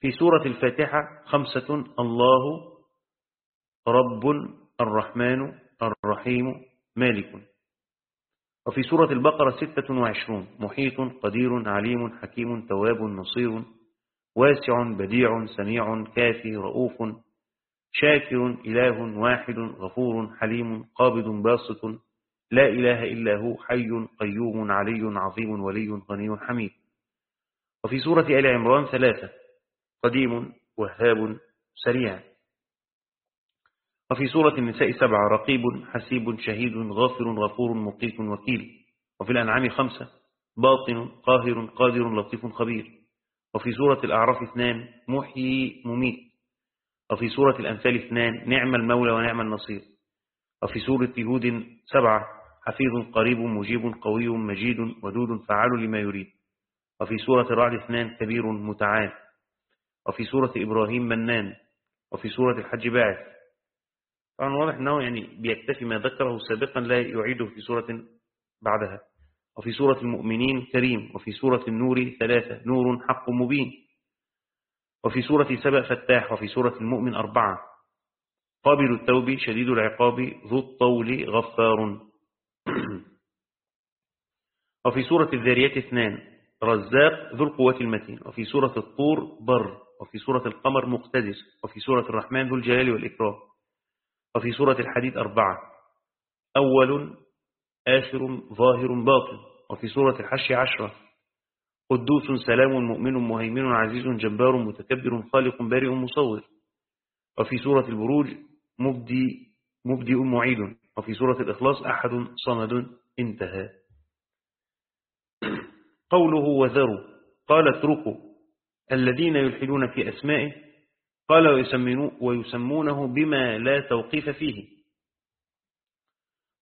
في سورة الفاتحة خمسة الله رب الرحمن الرحيم مالك. وفي سورة البقرة ستة وعشرون محيط قدير عليم حكيم تواب نصير واسع بديع سميع كافي رؤوف شاكر إله واحد غفور حليم قابض باسط لا إله إلا هو حي قيوم علي عظيم ولي غني حميد. وفي سورة آل عمران ثلاثة قديم وهاب سريع. وفي سورة النساء سبعة رقيب حسيب شهيد غافر غفور مقيت وكيل. وفي الأنعام خمسة باطن قاهر قادر لطيف خبير. وفي سورة الأعراف اثنان محيي مميت. وفي سورة الأنفال اثنان نعم المولى ونعم النصير وفي سورة هود سبعة حفيظ قريب مجيب قوي مجيد ودود فعال لما يريد. وفي سورة الرعد اثنان كبير متعال. وفي سورة إبراهيم منان. وفي سورة الحج باعث. طبعا واضح أنه يعني بيكتفي ما ذكره سابقا لا يعيده في سورة بعدها. وفي سورة المؤمنين كريم. وفي سورة النور ثلاثة نور حق مبين. وفي سورة سبأ فتاح وفي سورة المؤمن أربعة. قابل التوب شديد العقاب ذو الطول غفار. وفي سورة الذاريات اثنان رزاق ذو القوة المتين. وفي سورة الطور بر وفي سورة القمر مقتدس وفي سورة الرحمن ذو الجلال والإكرام. وفي سورة الحديد أربعة. أول آخر ظاهر باطن. وفي سورة الحش عشرة. قدوس سلام مؤمن مهيمن عزيز جبار متكبر خالق بارئ مصور. وفي سورة البروج مبدي مبدئ معيد. وفي سورة الإخلاص أحد صمد انتهى. قوله وذروا. قال اتركوا. الذين يلحدون في أسمائه. قال ويسمونه بما لا توقيف فيه.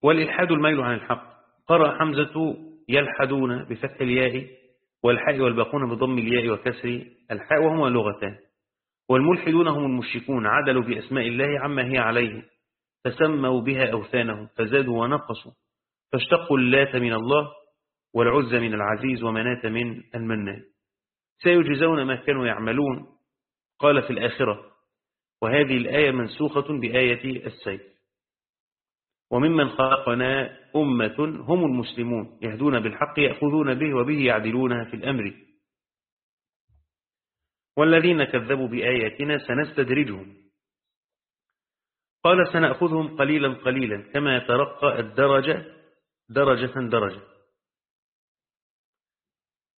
والإلحاد الميل عن الحق. قرأ حمزة يلحدون بفتح الياء. والحاء والباقون بضم الياء وكسر الحاء وهما لغتان. والملحدون هم المشركون عدلوا بأسماء الله عما هي عليه فسموا بها أوثانهم فزادوا ونقصوا فاشتقوا اللات من الله والعز من العزيز ومنات من المنان. سيجزون ما كانوا يعملون قال في الآخرة وهذه الآية منسوخة بآية السيف. وممن خلقنا أمة هم المسلمون يهدون بالحق يأخذون به وبه يعدلون في الأمر. والذين كذبوا بآياتنا سنستدرجهم. قال سنأخذهم قليلا قليلا كما يترقى الدرجة درجة درجة.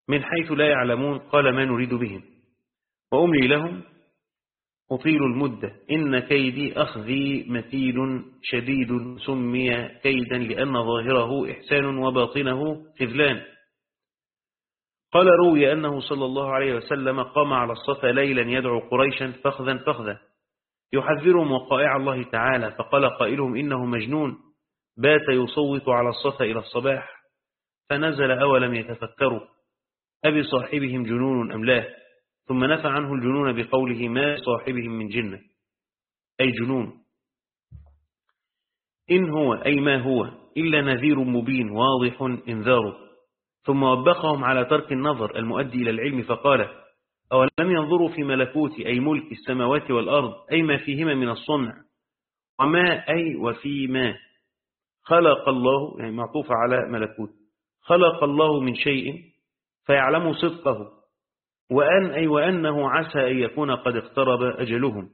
من حيث لا يعلمون قال ما نريد بهم. وأملي لهم أطيل المدة إن كيدي أخذي متين شديد سمي كيدا لأن ظاهره إحسان وباطنه خذلان. قال روي أنه صلى الله عليه وسلم قام على الصفا ليلا يدعو قريشا فخذا فخذا. يحذرهم وقائع الله تعالى فقال قائلهم إنه مجنون. بات يصوت على الصفا إلى الصباح فنزل أولم يتفكروا. أبي صاحبهم جنون أم لا؟ ثم نفى عنه الجنون بقوله ما صاحبهم من جنة أي جنون. إن هو أي ما هو إلا نذير مبين واضح إنذاره. ثم وبخهم على ترك النظر المؤدي إلى العلم فقال أولم ينظروا في ملكوت أي ملك السماوات والأرض أي ما فيهما من الصنع؟ وما أي وفيما؟ خلق الله يعني معطوف على ملكوت. خلق الله من شيء فيعلم صدقه. وأن أي وأنه عسى أن يكون قد اقترب أجلهم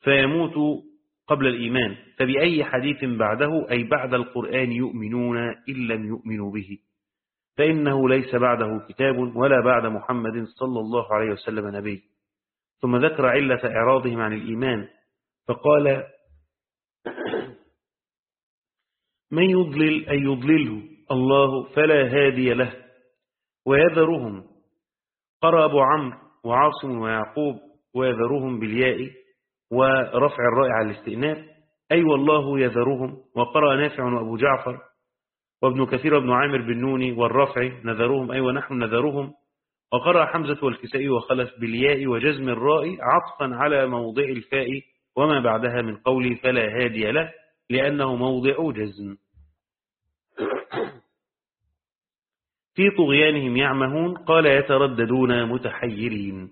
فيموت قبل الإيمان. فبأي حديث بعده؟ أي بعد القرآن يؤمنون إن لم يؤمنوا به. فإنه ليس بعده كتاب ولا بعد محمد صلى الله عليه وسلم نبي. ثم ذكر علة إعراضهم عن الإيمان فقال من يضلل أن يضلله الله فلا هادي له ويذرهم قرأ أبو عمرو وعاصم ويعقوب ويذرهم بالياء ورفع الراء على الاستئناف. أي والله يذرهم. وقرأ نافع وأبو جعفر وابن كثير وابن عامر بالنون والرفع نذرهم. أي ونحن نذرهم. وقرأ حمزة والكسائي وخلف بالياء وجزم الراء عطفا على موضع الفاء وما بعدها من قول فلا هادي له لأنه موضع جزم. في طغيانهم يعمهون قال يترددون متحيرين.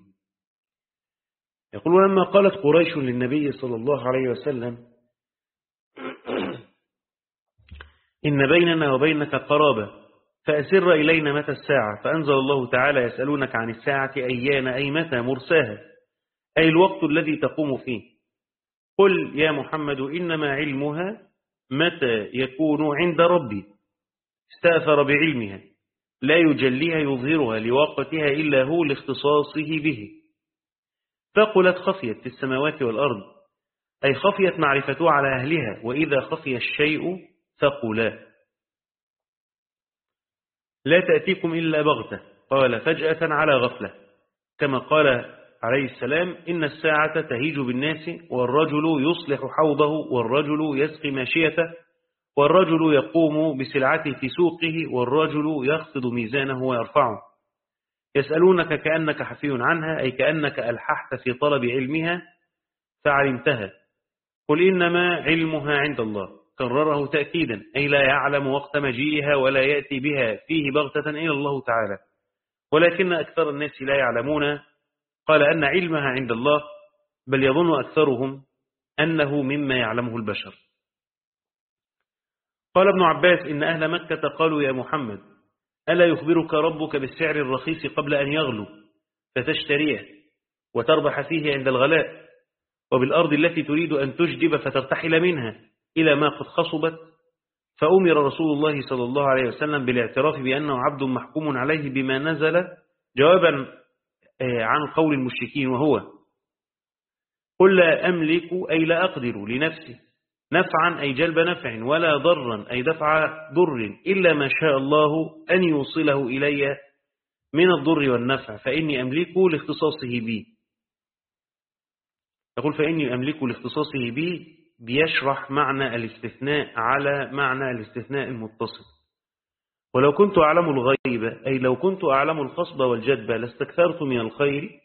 يقول لما قالت قريش للنبي صلى الله عليه وسلم إن بيننا وبينك قرابة فأسر إلينا متى الساعة؟ فأنزل الله تعالى يسألونك عن الساعة أيان أي متى مرساها؟ أي الوقت الذي تقوم فيه؟ قل يا محمد إنما علمها متى يكون عند ربي. استأثر بعلمها. لا يجليها يظهرها لوقتها إلا هو لاختصاصه به. فقلت خفيت في السماوات والأرض أي خفيت معرفته على أهلها وإذا خفي الشيء ثقلا لا تأتيكم إلا بغتة قال فجأة على غفلة. كما قال عليه السلام إن الساعة تهيج بالناس والرجل يصلح حوضه والرجل يسقي ماشيته. والرجل يقوم بسلعته في سوقه والرجل يخفض ميزانه ويرفعه. يسألونك كأنك حفي عنها أي كأنك ألححت في طلب علمها فعلمتها. قل إنما علمها عند الله. كرره تأكيدا أي لا يعلم وقت مجيئها ولا يأتي بها فيه بغتة إلى الله تعالى. ولكن أكثر الناس لا يعلمون قال أن علمها عند الله بل يظن أكثرهم أنه مما يعلمه البشر. قال ابن عباس إن أهل مكة قالوا يا محمد ألا يخبرك ربك بالسعر الرخيص قبل أن يغلو؟ فتشتريه وتربح فيه عند الغلاء وبالأرض التي تريد أن تجدب فترتحل منها إلى ما قد خصبت؟ فأمر رسول الله صلى الله عليه وسلم بالاعتراف بأنه عبد محكوم عليه بما نزل جوابا آه، عن قول المشركين وهو قل لا أملك أي لا أقدر لنفسي. نفعا أي جلب نفع ولا ضرا أي دفع ضر إلا ما شاء الله أن يوصله إلي من الضر والنفع فإني أملك لاختصاصه بي. يقول فإني أملك لاختصاصه بي بيشرح معنى الاستثناء على معنى الاستثناء المتصل. ولو كنت أعلم الغيب أي لو كنت أعلم الخصب والجدب لاستكثرت من الخير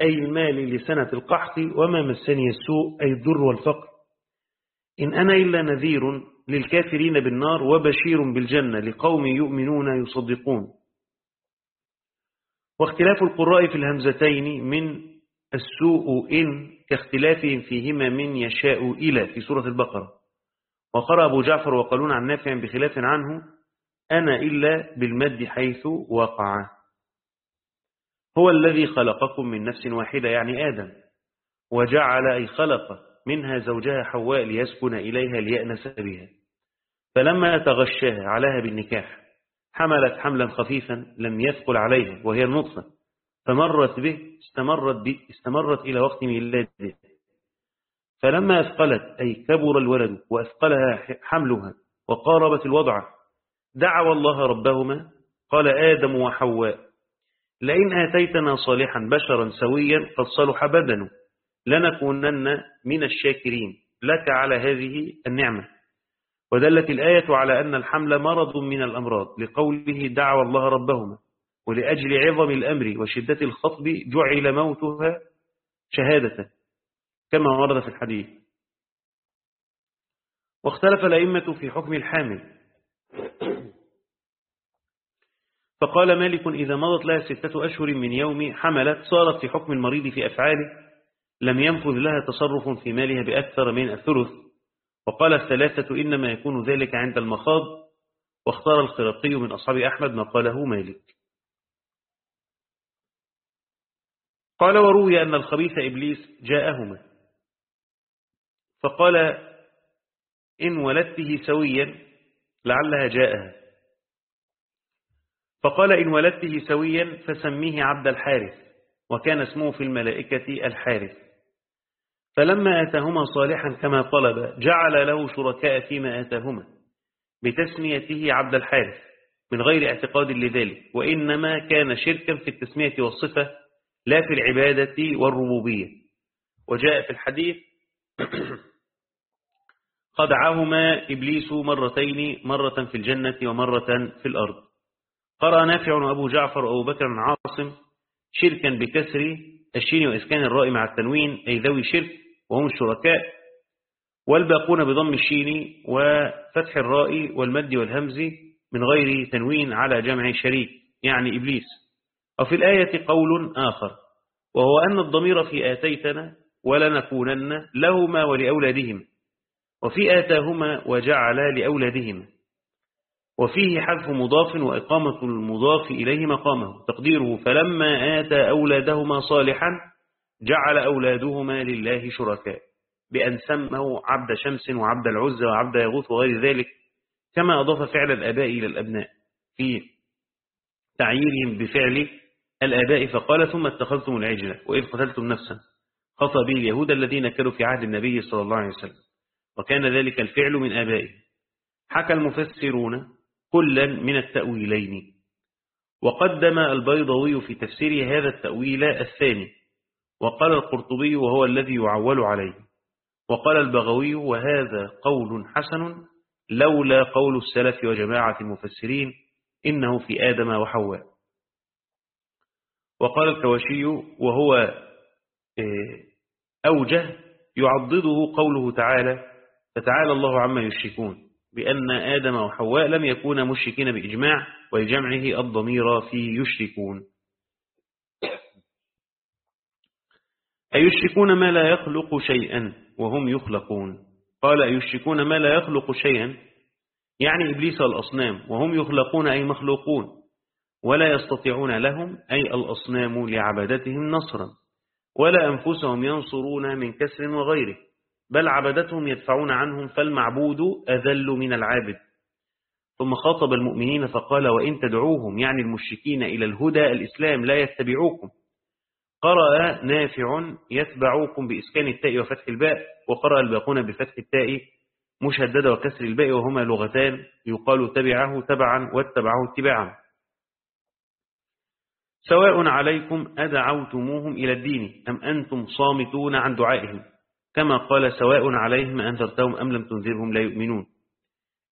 أي المال لسنة القحط وما مسني السوء أي الضر والفقر. إن أنا إلا نذير للكافرين بالنار وبشير بالجنة لقوم يؤمنون يصدقون. واختلاف القراء في الهمزتين من السوء إن كاختلافهم فيهما من يشاء إلى في سورة البقرة. وقرأ أبو جعفر وقالون عن نافع بخلاف عنه أنا إلا بالمد حيث وقع. هو الذي خلقكم من نفس واحدة يعني آدم وجعل أي خلق منها زوجها حواء ليسكن إليها ليأنس بها. فلما تغشاها عليها بالنكاح حملت حملا خفيفا لم يثقل عليها وهي النطفة فمرت به استمرت, به استمرت إلى وقت ميلاده فلما أثقلت أي كبر الولد وأثقلها حملها وقاربت الوضع دعوا الله ربهما قال آدم وحواء لئن آتيتنا صالحا بشرا سويا قد صلح بدنه. لنكونن من الشاكرين. لك على هذه النعمة. ودلت الآية على أن الحمل مرض من الأمراض لقوله دعوى الله ربهما. ولأجل عظم الأمر وشدة الخطب جعل موتها شهادة كما ورد في الحديث. واختلف الأئمة في حكم الحامل. فقال مالك إذا مضت لها ستة أشهر من يوم حملت صارت في حكم المريض في أفعاله لم ينفذ لها تصرف في مالها بأكثر من الثلث. وقال الثلاثة إنما يكون ذلك عند المخاض. واختار الخرقي من أصحاب أحمد ما قاله مالك. قال وروي أن الخبيث إبليس جاءهما. فقال إن ولدته سويا لعلها جاءها. فقال إن ولدته سويا فسميه عبد الحارث وكان اسمه في الملائكة الحارث. فلما آتاهما صالحا كما طلب جعل له شركاء فيما آتاهما بتسميته عبد الحارث من غير اعتقاد لذلك وإنما كان شركا في التسمية والصفة لا في العبادة والربوبية. وجاء في الحديث خدعهما إبليس مرتين مرة في الجنة ومرة في الأرض. قرأ نافع وأبو جعفر وأبو بكر عاصم شركا بكسر الشين وإسكان الراء مع التنوين أي ذوي شرك وهم الشركاء والباقون بضم الشين وفتح الراء والمد والهمز من غير تنوين على جمع شريك يعني إبليس. وفي الآية قول آخر وهو أن الضمير في آتيتنا ولنكونن لهما ولأولادهما وفي آتاهما وجعل لأولادهما وفيه حذف مضاف وإقامة المضاف إليه مقامه تقديره فلما آتى أولادهما صالحا جعل أولادهما لله شركاء بأن سموا عبد شمس وعبد العزة وعبد يغوث وغير ذلك كما أضاف فعل الأباء إلى الأبناء في تعييرهم بفعل الآباء فقال ثم اتخذتم العجلة وإذ قتلتم نفسا خطى به اليهود الذين كانوا في عهد النبي صلى الله عليه وسلم وكان ذلك الفعل من آبائه حكى المفسرون كلا من التأويلين وقدم البيضوي في تفسير هذا التأويل الثاني وقال القرطبي وهو الذي يعول عليه. وقال البغوي وهذا قول حسن لولا قول السلف وجماعة المفسرين إنه في آدم وحواء. وقال الكواشي وهو آه، أوجه يعضده قوله تعالى فتعالى الله عما يشركون بأن آدم وحواء لم يكونا مشركين بإجماع ولجمعه الضمير في يشركون أيشركون ما لا يخلق شيئا وهم يخلقون؟ قال أيشركون ما لا يخلق شيئا؟ يعني إبليس الأصنام وهم يخلقون أي مخلوقون ولا يستطيعون لهم أي الأصنام لعبادتهم نصرا ولا أنفسهم ينصرون من كسر وغيره بل عبدتهم يدفعون عنهم فالمعبود أذل من العابد. ثم خاطب المؤمنين فقال وإن تدعوهم يعني المشركين إلى الهدى الإسلام لا يتبعوكم. قرأ نافع يتبعوكم بإسكان التاء وفتح الباء وقرأ الباقون بفتح التاء مشددة وكسر الباء وهما لغتان يقال تبعه تبعا واتبعه اتباعا. سواء عليكم أدعوتموهم إلى الدين أم أنتم صامتون عن دعائهم؟ كما قال سواء عليهم أنذرتهم أم لم تنذرهم لا يؤمنون.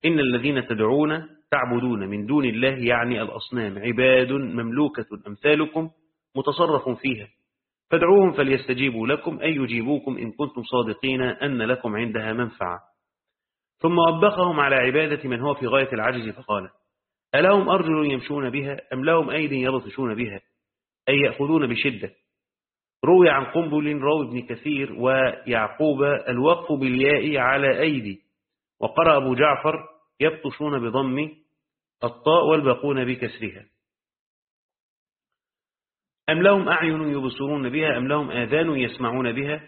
إن الذين تدعون تعبدون من دون الله يعني الأصنام عباد مملوكة أمثالكم متصرف فيها. فادعوهم فليستجيبوا لكم أي يجيبوكم إن كنتم صادقين أن لكم عندها منفعة. ثم وبخهم على عبادة من هو في غاية العجز فقال ألهم أرجل يمشون بها أم لهم أيدي يبطشون بها؟ أي يأخذون بشدة. روي عن قنبل روي ابن كثير ويعقوب الوقف بالياء على أيدي. وقرأ أبو جعفر يبطشون بضم الطاء والباقون بكسرها. أم لهم أعين يبصرون بها؟ أم لهم آذان يسمعون بها؟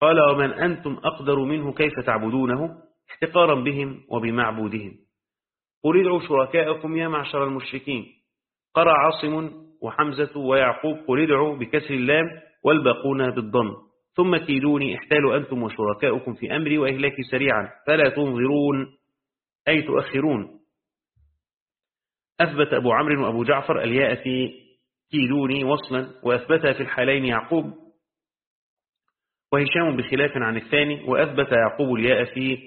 قال ومن أنتم أقدر منه كيف تعبدونه؟ احتقارا بهم وبمعبودهم. قل ادعوا شركاءكم يا معشر المشركين. قرأ عاصم وحمزة ويعقوب قل ادعوا بكسر اللام والباقون بالضم. ثم كيدوني احتالوا أنتم وشركاؤكم في أمري وإهلاكي سريعا. فلا تنظرون أي تؤخرون. أثبت أبو عمرو وأبو جعفر الياء في كيدوني وصلا وأثبتها في الحالين يعقوب وهشام بخلاف عن الثاني وأثبت يعقوب الياء في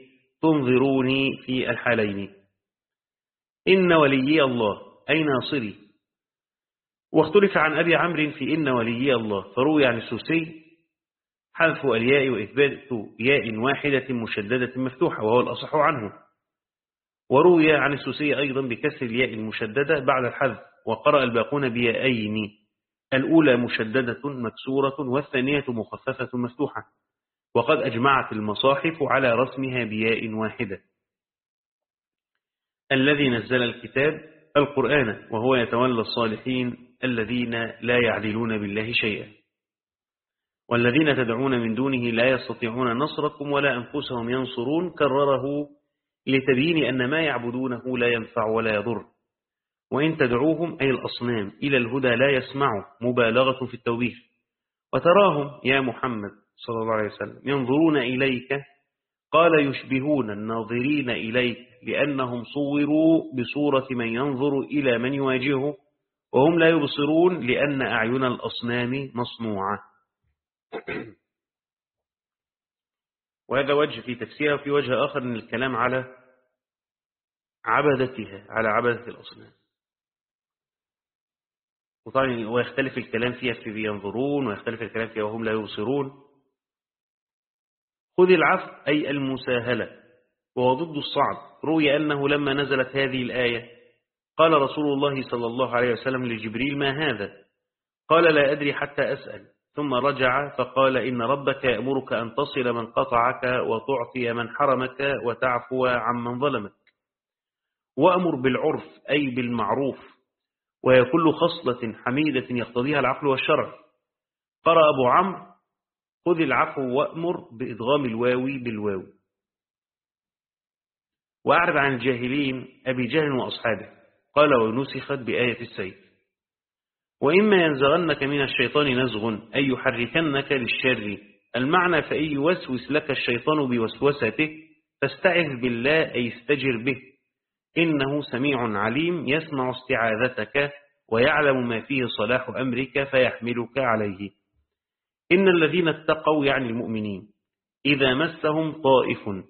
تنظروني في الحالين. إن وليي الله أي ناصري. واختلف عن أبي عمرو في إن وليي الله فروي عن السوسي حذف الياء وإثبات ياء واحدة مشددة مفتوحة وهو الأصح عنه. وروي عن السوسي أيضا بكسر الياء المشددة بعد الحذف. وقرأ الباقون بيائين. الأولى مشددة مكسورة والثانية مخففة مفتوحة. وقد أجمعت المصاحف على رسمها بياء واحدة. الذي نزل الكتاب القرآن وهو يتولى الصالحين الذين لا يعدلون بالله شيئا. والذين تدعون من دونه لا يستطيعون نصركم ولا أنفسهم ينصرون كرره لتبيين أن ما يعبدونه لا ينفع ولا يضر. وإن تدعوهم أي الأصنام إلى الهدى لا يسمعوا مبالغة في التوبيخ. وتراهم يا محمد صلى الله عليه وسلم ينظرون إليك قال يشبهون الناظرين إليك لأنهم صوروا بصورة من ينظر إلى من يواجهه وهم لا يبصرون لأن أعين الأصنام مصنوعة. وهذا وجه في تفسيرها وفي وجه آخر من الكلام على عبدتها على عبدة الأصنام. وطبعا ويختلف الكلام فيها في ينظرون ويختلف الكلام فيها وهم لا يبصرون. خذ العفو أي المساهلة وهو ضد الصعب روي أنه لما نزلت هذه الآية قال رسول الله صلى الله عليه وسلم لجبريل ما هذا؟ قال لا أدري حتى أسأل. ثم رجع فقال إن ربك يأمرك أن تصل من قطعك وتعطي من حرمك وتعفو عمن ظلمك. وأمر بالعرف أي بالمعروف. وهي كل خصلة حميدة يقتضيها العقل والشرع. قرأ أبو عمرو خذ العفو وأمر بإدغام الواو بالواو. وأعرض عن الجاهلين أبي جهل وأصحابه. قال ونسخت بآية السيف. وإما ينزغنك من الشيطان نزغ أي يحركنك للشر. المعنى فأي يوسوس لك الشيطان بوسوسته فاستعذ بالله أي استجر به. إنه سميع عليم يسمع استعاذتك ويعلم ما فيه صلاح أمرك فيحملك عليه. إن الذين اتقوا يعني المؤمنين إذا مسهم طائف.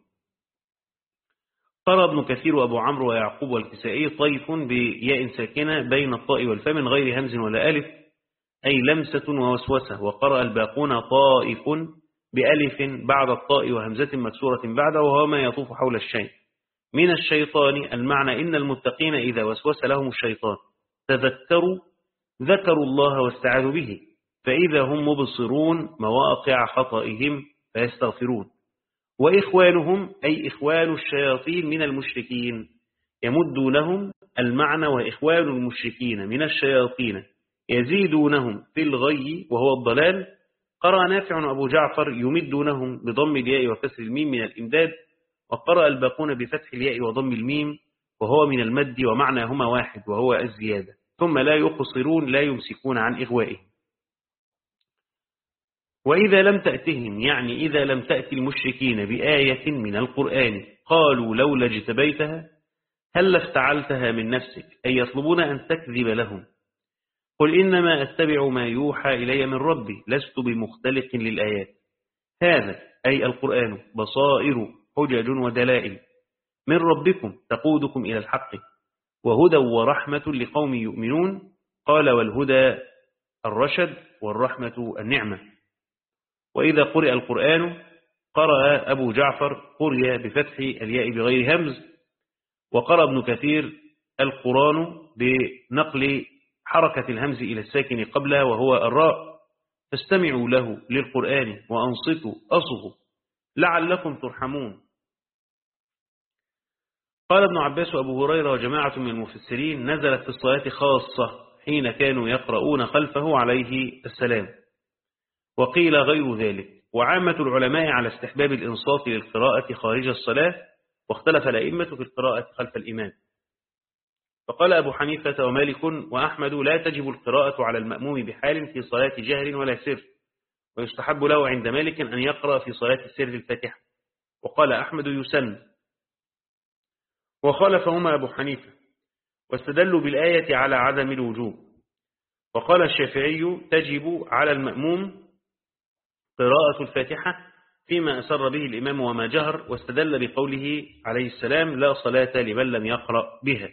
قرأ ابن كثير وأبو عمرو ويعقوب والكسائي طيف بياء ساكنة بين الطاء والفم من غير همز ولا ألف أي لمسة ووسوسة. وقرأ الباقون طائف بألف بعد الطاء وهمزة مكسورة بعد وهو ما يطوف حول الشيء. من الشيطان المعنى إن المتقين إذا وسوس لهم الشيطان. تذكروا ذكروا الله واستعاذوا به. فإذا هم مبصرون مواقع خطئهم فيستغفرون. وإخوانهم أي إخوان الشياطين من المشركين يمدونهم المعنى وإخوان المشركين من الشياطين يزيدونهم في الغي وهو الضلال. قرأ نافع أبو جعفر يمدونهم بضم الياء وكسر الميم من الإمداد. وقرأ الباقون بفتح الياء وضم الميم وهو من المد ومعناهما واحد وهو الزيادة. ثم لا يقصرون لا يمسكون عن إغوائهم. وإذا لم تأتهم يعني إذا لم تأتي المشركين بآية من القرآن قالوا لولا اجتبيتها هل افتعلتها من نفسك؟ أي يطلبون أن تكذب لهم. قل إنما أتبع ما يوحى إلي من ربي لست بمختلق للآيات. هذا أي القرآن بصائر حجج ودلائل. من ربكم تقودكم إلى الحق وهدى ورحمة لقوم يؤمنون. قال والهدى الرشد والرحمة النعمة. وإذا قرئ القرآن قرأ أبو جعفر قرئ بفتح الياء بغير همز. وقرأ ابن كثير القرآن بنقل حركة الهمز إلى الساكن قبلها وهو الراء. فاستمعوا له للقرآن وأنصتوا أصغوا لعلكم ترحمون. قال ابن عباس وأبو هريرة وجماعة من المفسرين نزلت في الصلاة خاصة حين كانوا يقرؤون خلفه عليه السلام. وقيل غير ذلك. وعامة العلماء على استحباب الإنصات للقراءة خارج الصلاة واختلف الأئمة في القراءة خلف الإمام. فقال أبو حنيفة ومالك وأحمد لا تجب القراءة على المأموم بحال في صلاة جهر ولا سر ويستحب له عند مالك أن يقرأ في صلاة السر الفاتحة. وقال أحمد يسن. وخالفهما أبو حنيفة واستدلوا بالآية على عدم الوجوب. وقال الشافعي تجب على المأموم قراءة الفاتحة فيما أسر به الإمام وما جهر واستدل بقوله عليه السلام لا صلاة لمن لم يقرأ بها.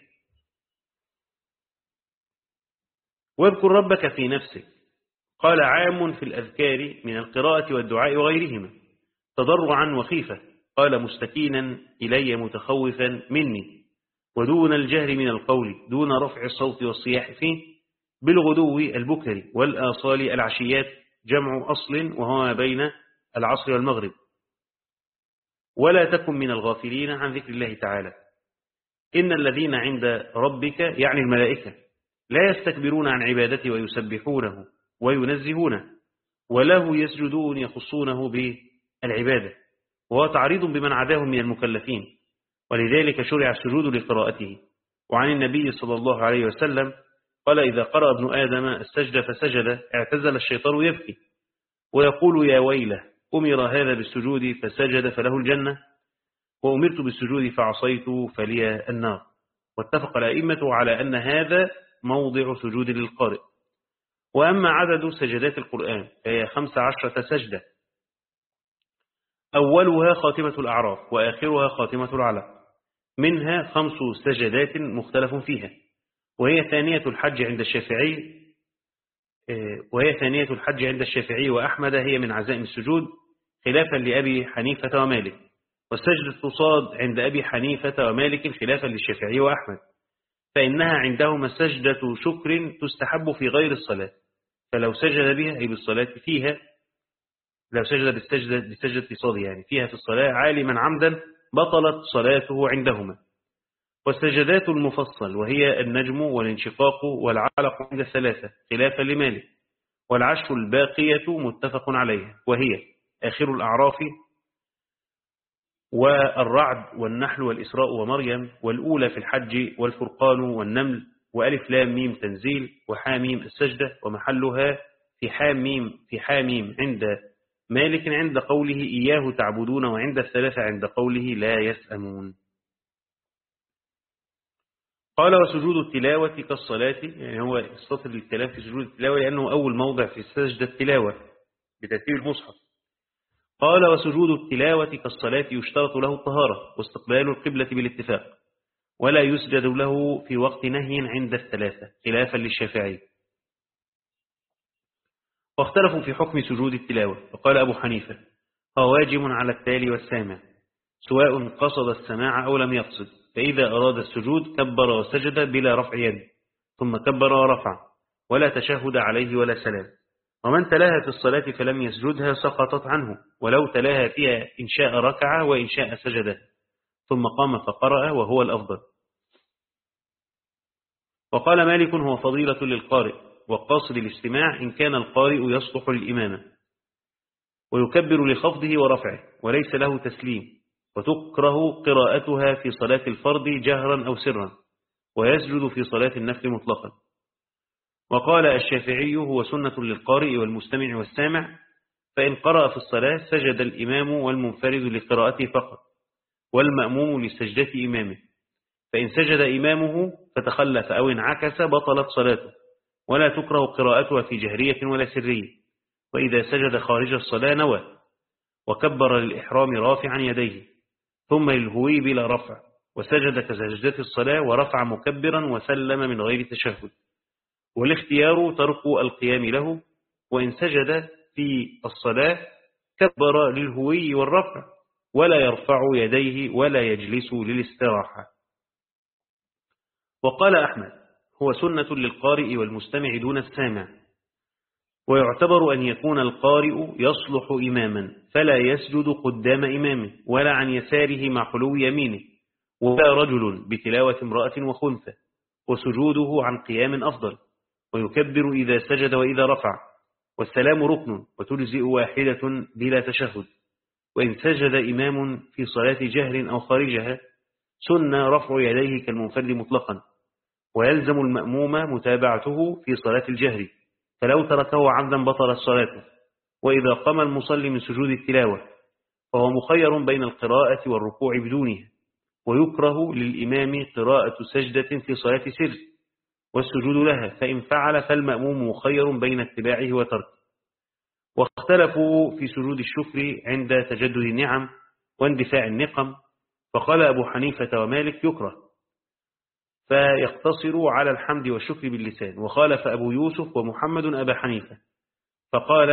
واذكر ربك في نفسك قال عام في الأذكار من القراءة والدعاء وغيرهما تضرعا وخيفة. قال مستكينا إلي متخوفا مني ودون الجهر من القول دون رفع الصوت والصياح فيه بالغدو البكر والآصال العشيات جمع أصل وهو ما بين العصر والمغرب. ولا تكن من الغافلين عن ذكر الله تعالى. إن الذين عند ربك يعني الملائكة لا يستكبرون عن عبادته ويسبحونه وينزهونه وله يسجدون يخصونه بالعبادة. وهو تعريض بمن عداهم من المكلفين. ولذلك شرع السجود لقراءته. وعن النبي صلى الله عليه وسلم قال إذا قرأ ابن آدم السجد فسجد اعتزل الشيطان يبكي. ويقول يا ويله أمر هذا بالسجود فسجد فله الجنة. وأمرت بالسجود فعصيت فلي النار. واتفق الأئمة على أن هذا موضع سجود للقارئ. وأما عدد سجدات القرآن فهي خمس عشرة سجدة. أولها خاتمة الأعراف وآخرها خاتمة العلق منها خمس سجدات مختلف فيها. وهي ثانية الحج عند الشافعي آه، وهي ثانية الحج عند الشافعي وأحمد هي من عزائم السجود خلافا لأبي حنيفة ومالك. والسجدة تصاد عند أبي حنيفة ومالك خلافا للشافعي وأحمد. فإنها عندهما سجدة شكر تستحب في غير الصلاة. فلو سجد بها أي بالصلاة فيها لو سجد بالسجدة بسجدة صاد يعني. فيها في الصلاة عالما عمدا بطلت صلاته عندهما. والسجدات المفصل وهي النجم والانشقاق والعلق عند الثلاثة خلافا لمالك. والعشر الباقية متفق عليها وهي آخر الأعراف والرعد والنحل والإسراء ومريم والأولى في الحج والفرقان والنمل وألف لام ميم تنزيل وحاميم السجدة ومحلها في حاميم في حاميم عند مالك عند قوله إياه تعبدون وعند الثلاثة عند قوله لا يسأمون. قال وسجود التلاوة كالصلاة يعني هو السطر الكلام في سجود التلاوة لأنه أول موضع في سجد التلاوة بترتيب المصحف. قال وسجود التلاوة كالصلاة يشترط له الطهارة واستقبال القبلة بالاتفاق ولا يسجد له في وقت نهي عند الثلاثة خلافا للشافعي. واختلفوا في حكم سجود التلاوة. وقال أبو حنيفة هو واجب على التالي والسامع سواء قصد السماع أو لم يقصد فإذا أراد السجود كبر وسجد بلا رفع يد ثم كبر ورفع ولا تشهد عليه ولا سلام. ومن تلاها في الصلاة فلم يسجدها سقطت عنه ولو تلاها فيها إن شاء ركع وإن شاء سجد ثم قام فقرأ وهو الأفضل. وقال مالك هو فضيلة للقارئ وقاصد الاستماع إن كان القارئ يصلح للإمامة ويكبر لخفضه ورفعه وليس له تسليم وتكره قراءتها في صلاة الفرض جهرا أو سرا ويسجد في صلاة النفل مطلقا. وقال الشافعي هو سنة للقارئ والمستمع والسامع فإن قرأ في الصلاة سجد الإمام والمنفرد لقراءته فقط والمأموم لسجدة إمامه فإن سجد إمامه فتخلف أو انعكس بطلت صلاته. ولا تكره قراءتها في جهرية ولا سرية وإذا سجد خارج الصلاة نوى وكبر للإحرام رافعا يديه ثم للهوي بلا رفع وسجد كسجدة الصلاة ورفع مكبرا وسلم من غير تشهد. والاختيار ترك القيام له وإن سجد في الصلاة كبر للهوي والرفع ولا يرفع يديه ولا يجلس للاستراحة. وقال أحمد هو سنة للقارئ والمستمع دون السامع. ويعتبر أن يكون القارئ يصلح إماما فلا يسجد قدام إمامه ولا عن يساره مع حلو يمينه. ولا رجل بتلاوة امرأة وخنثى وسجوده عن قيام أفضل. ويكبر إذا سجد وإذا رفع. والسلام ركن وتجزئ واحدة بلا تشهد. وإن سجد إمام في صلاة جهر أو خارجها سنة رفع يديه كالمنفرد مطلقا. ويلزم المأموم متابعته في صلاة الجهر فلو تركه عمدا بطل الصلاة وإذا قام المصلي من سجود التلاوة فهو مخير بين القراءة والركوع بدونها ويكره للإمام قراءة سجدة في صلاة سر والسجود لها فإن فعل فالمأموم مخير بين اتباعه وتركه. واختلفوا في سجود الشكر عند تجدد النعم واندفاع النقم فقال أبو حنيفة ومالك يكره. فيقتصر على الحمد والشكر باللسان. وخالف أبو يوسف ومحمد أبا حنيفة. فقال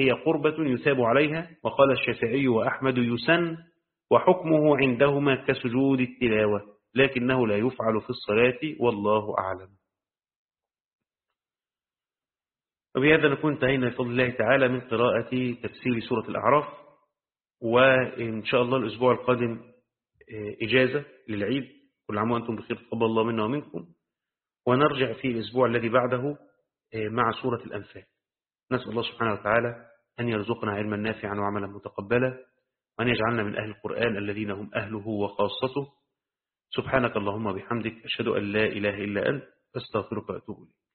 هي قربة يثاب عليها. وقال الشافعي وأحمد يسن. وحكمه عندهما كسجود التلاوة. لكنه لا يفعل في الصلاة والله أعلم. وبهذا نكون انتهينا بفضل الله تعالى من قراءة تفسير سورة الأعراف. وإن شاء الله الأسبوع القادم إجازة للعيد. كل عام وأنتم بخير تقبل الله منا ومنكم. ونرجع في الأسبوع الذي بعده مع سورة الأنفال. نسأل الله سبحانه وتعالى أن يرزقنا علما نافعا وعملا متقبلا وأن يجعلنا من أهل القرآن الذين هم أهله وخاصته. سبحانك اللهم بحمدك أشهد أن لا إله إلا أنت أستغفرك وأتوب إليك.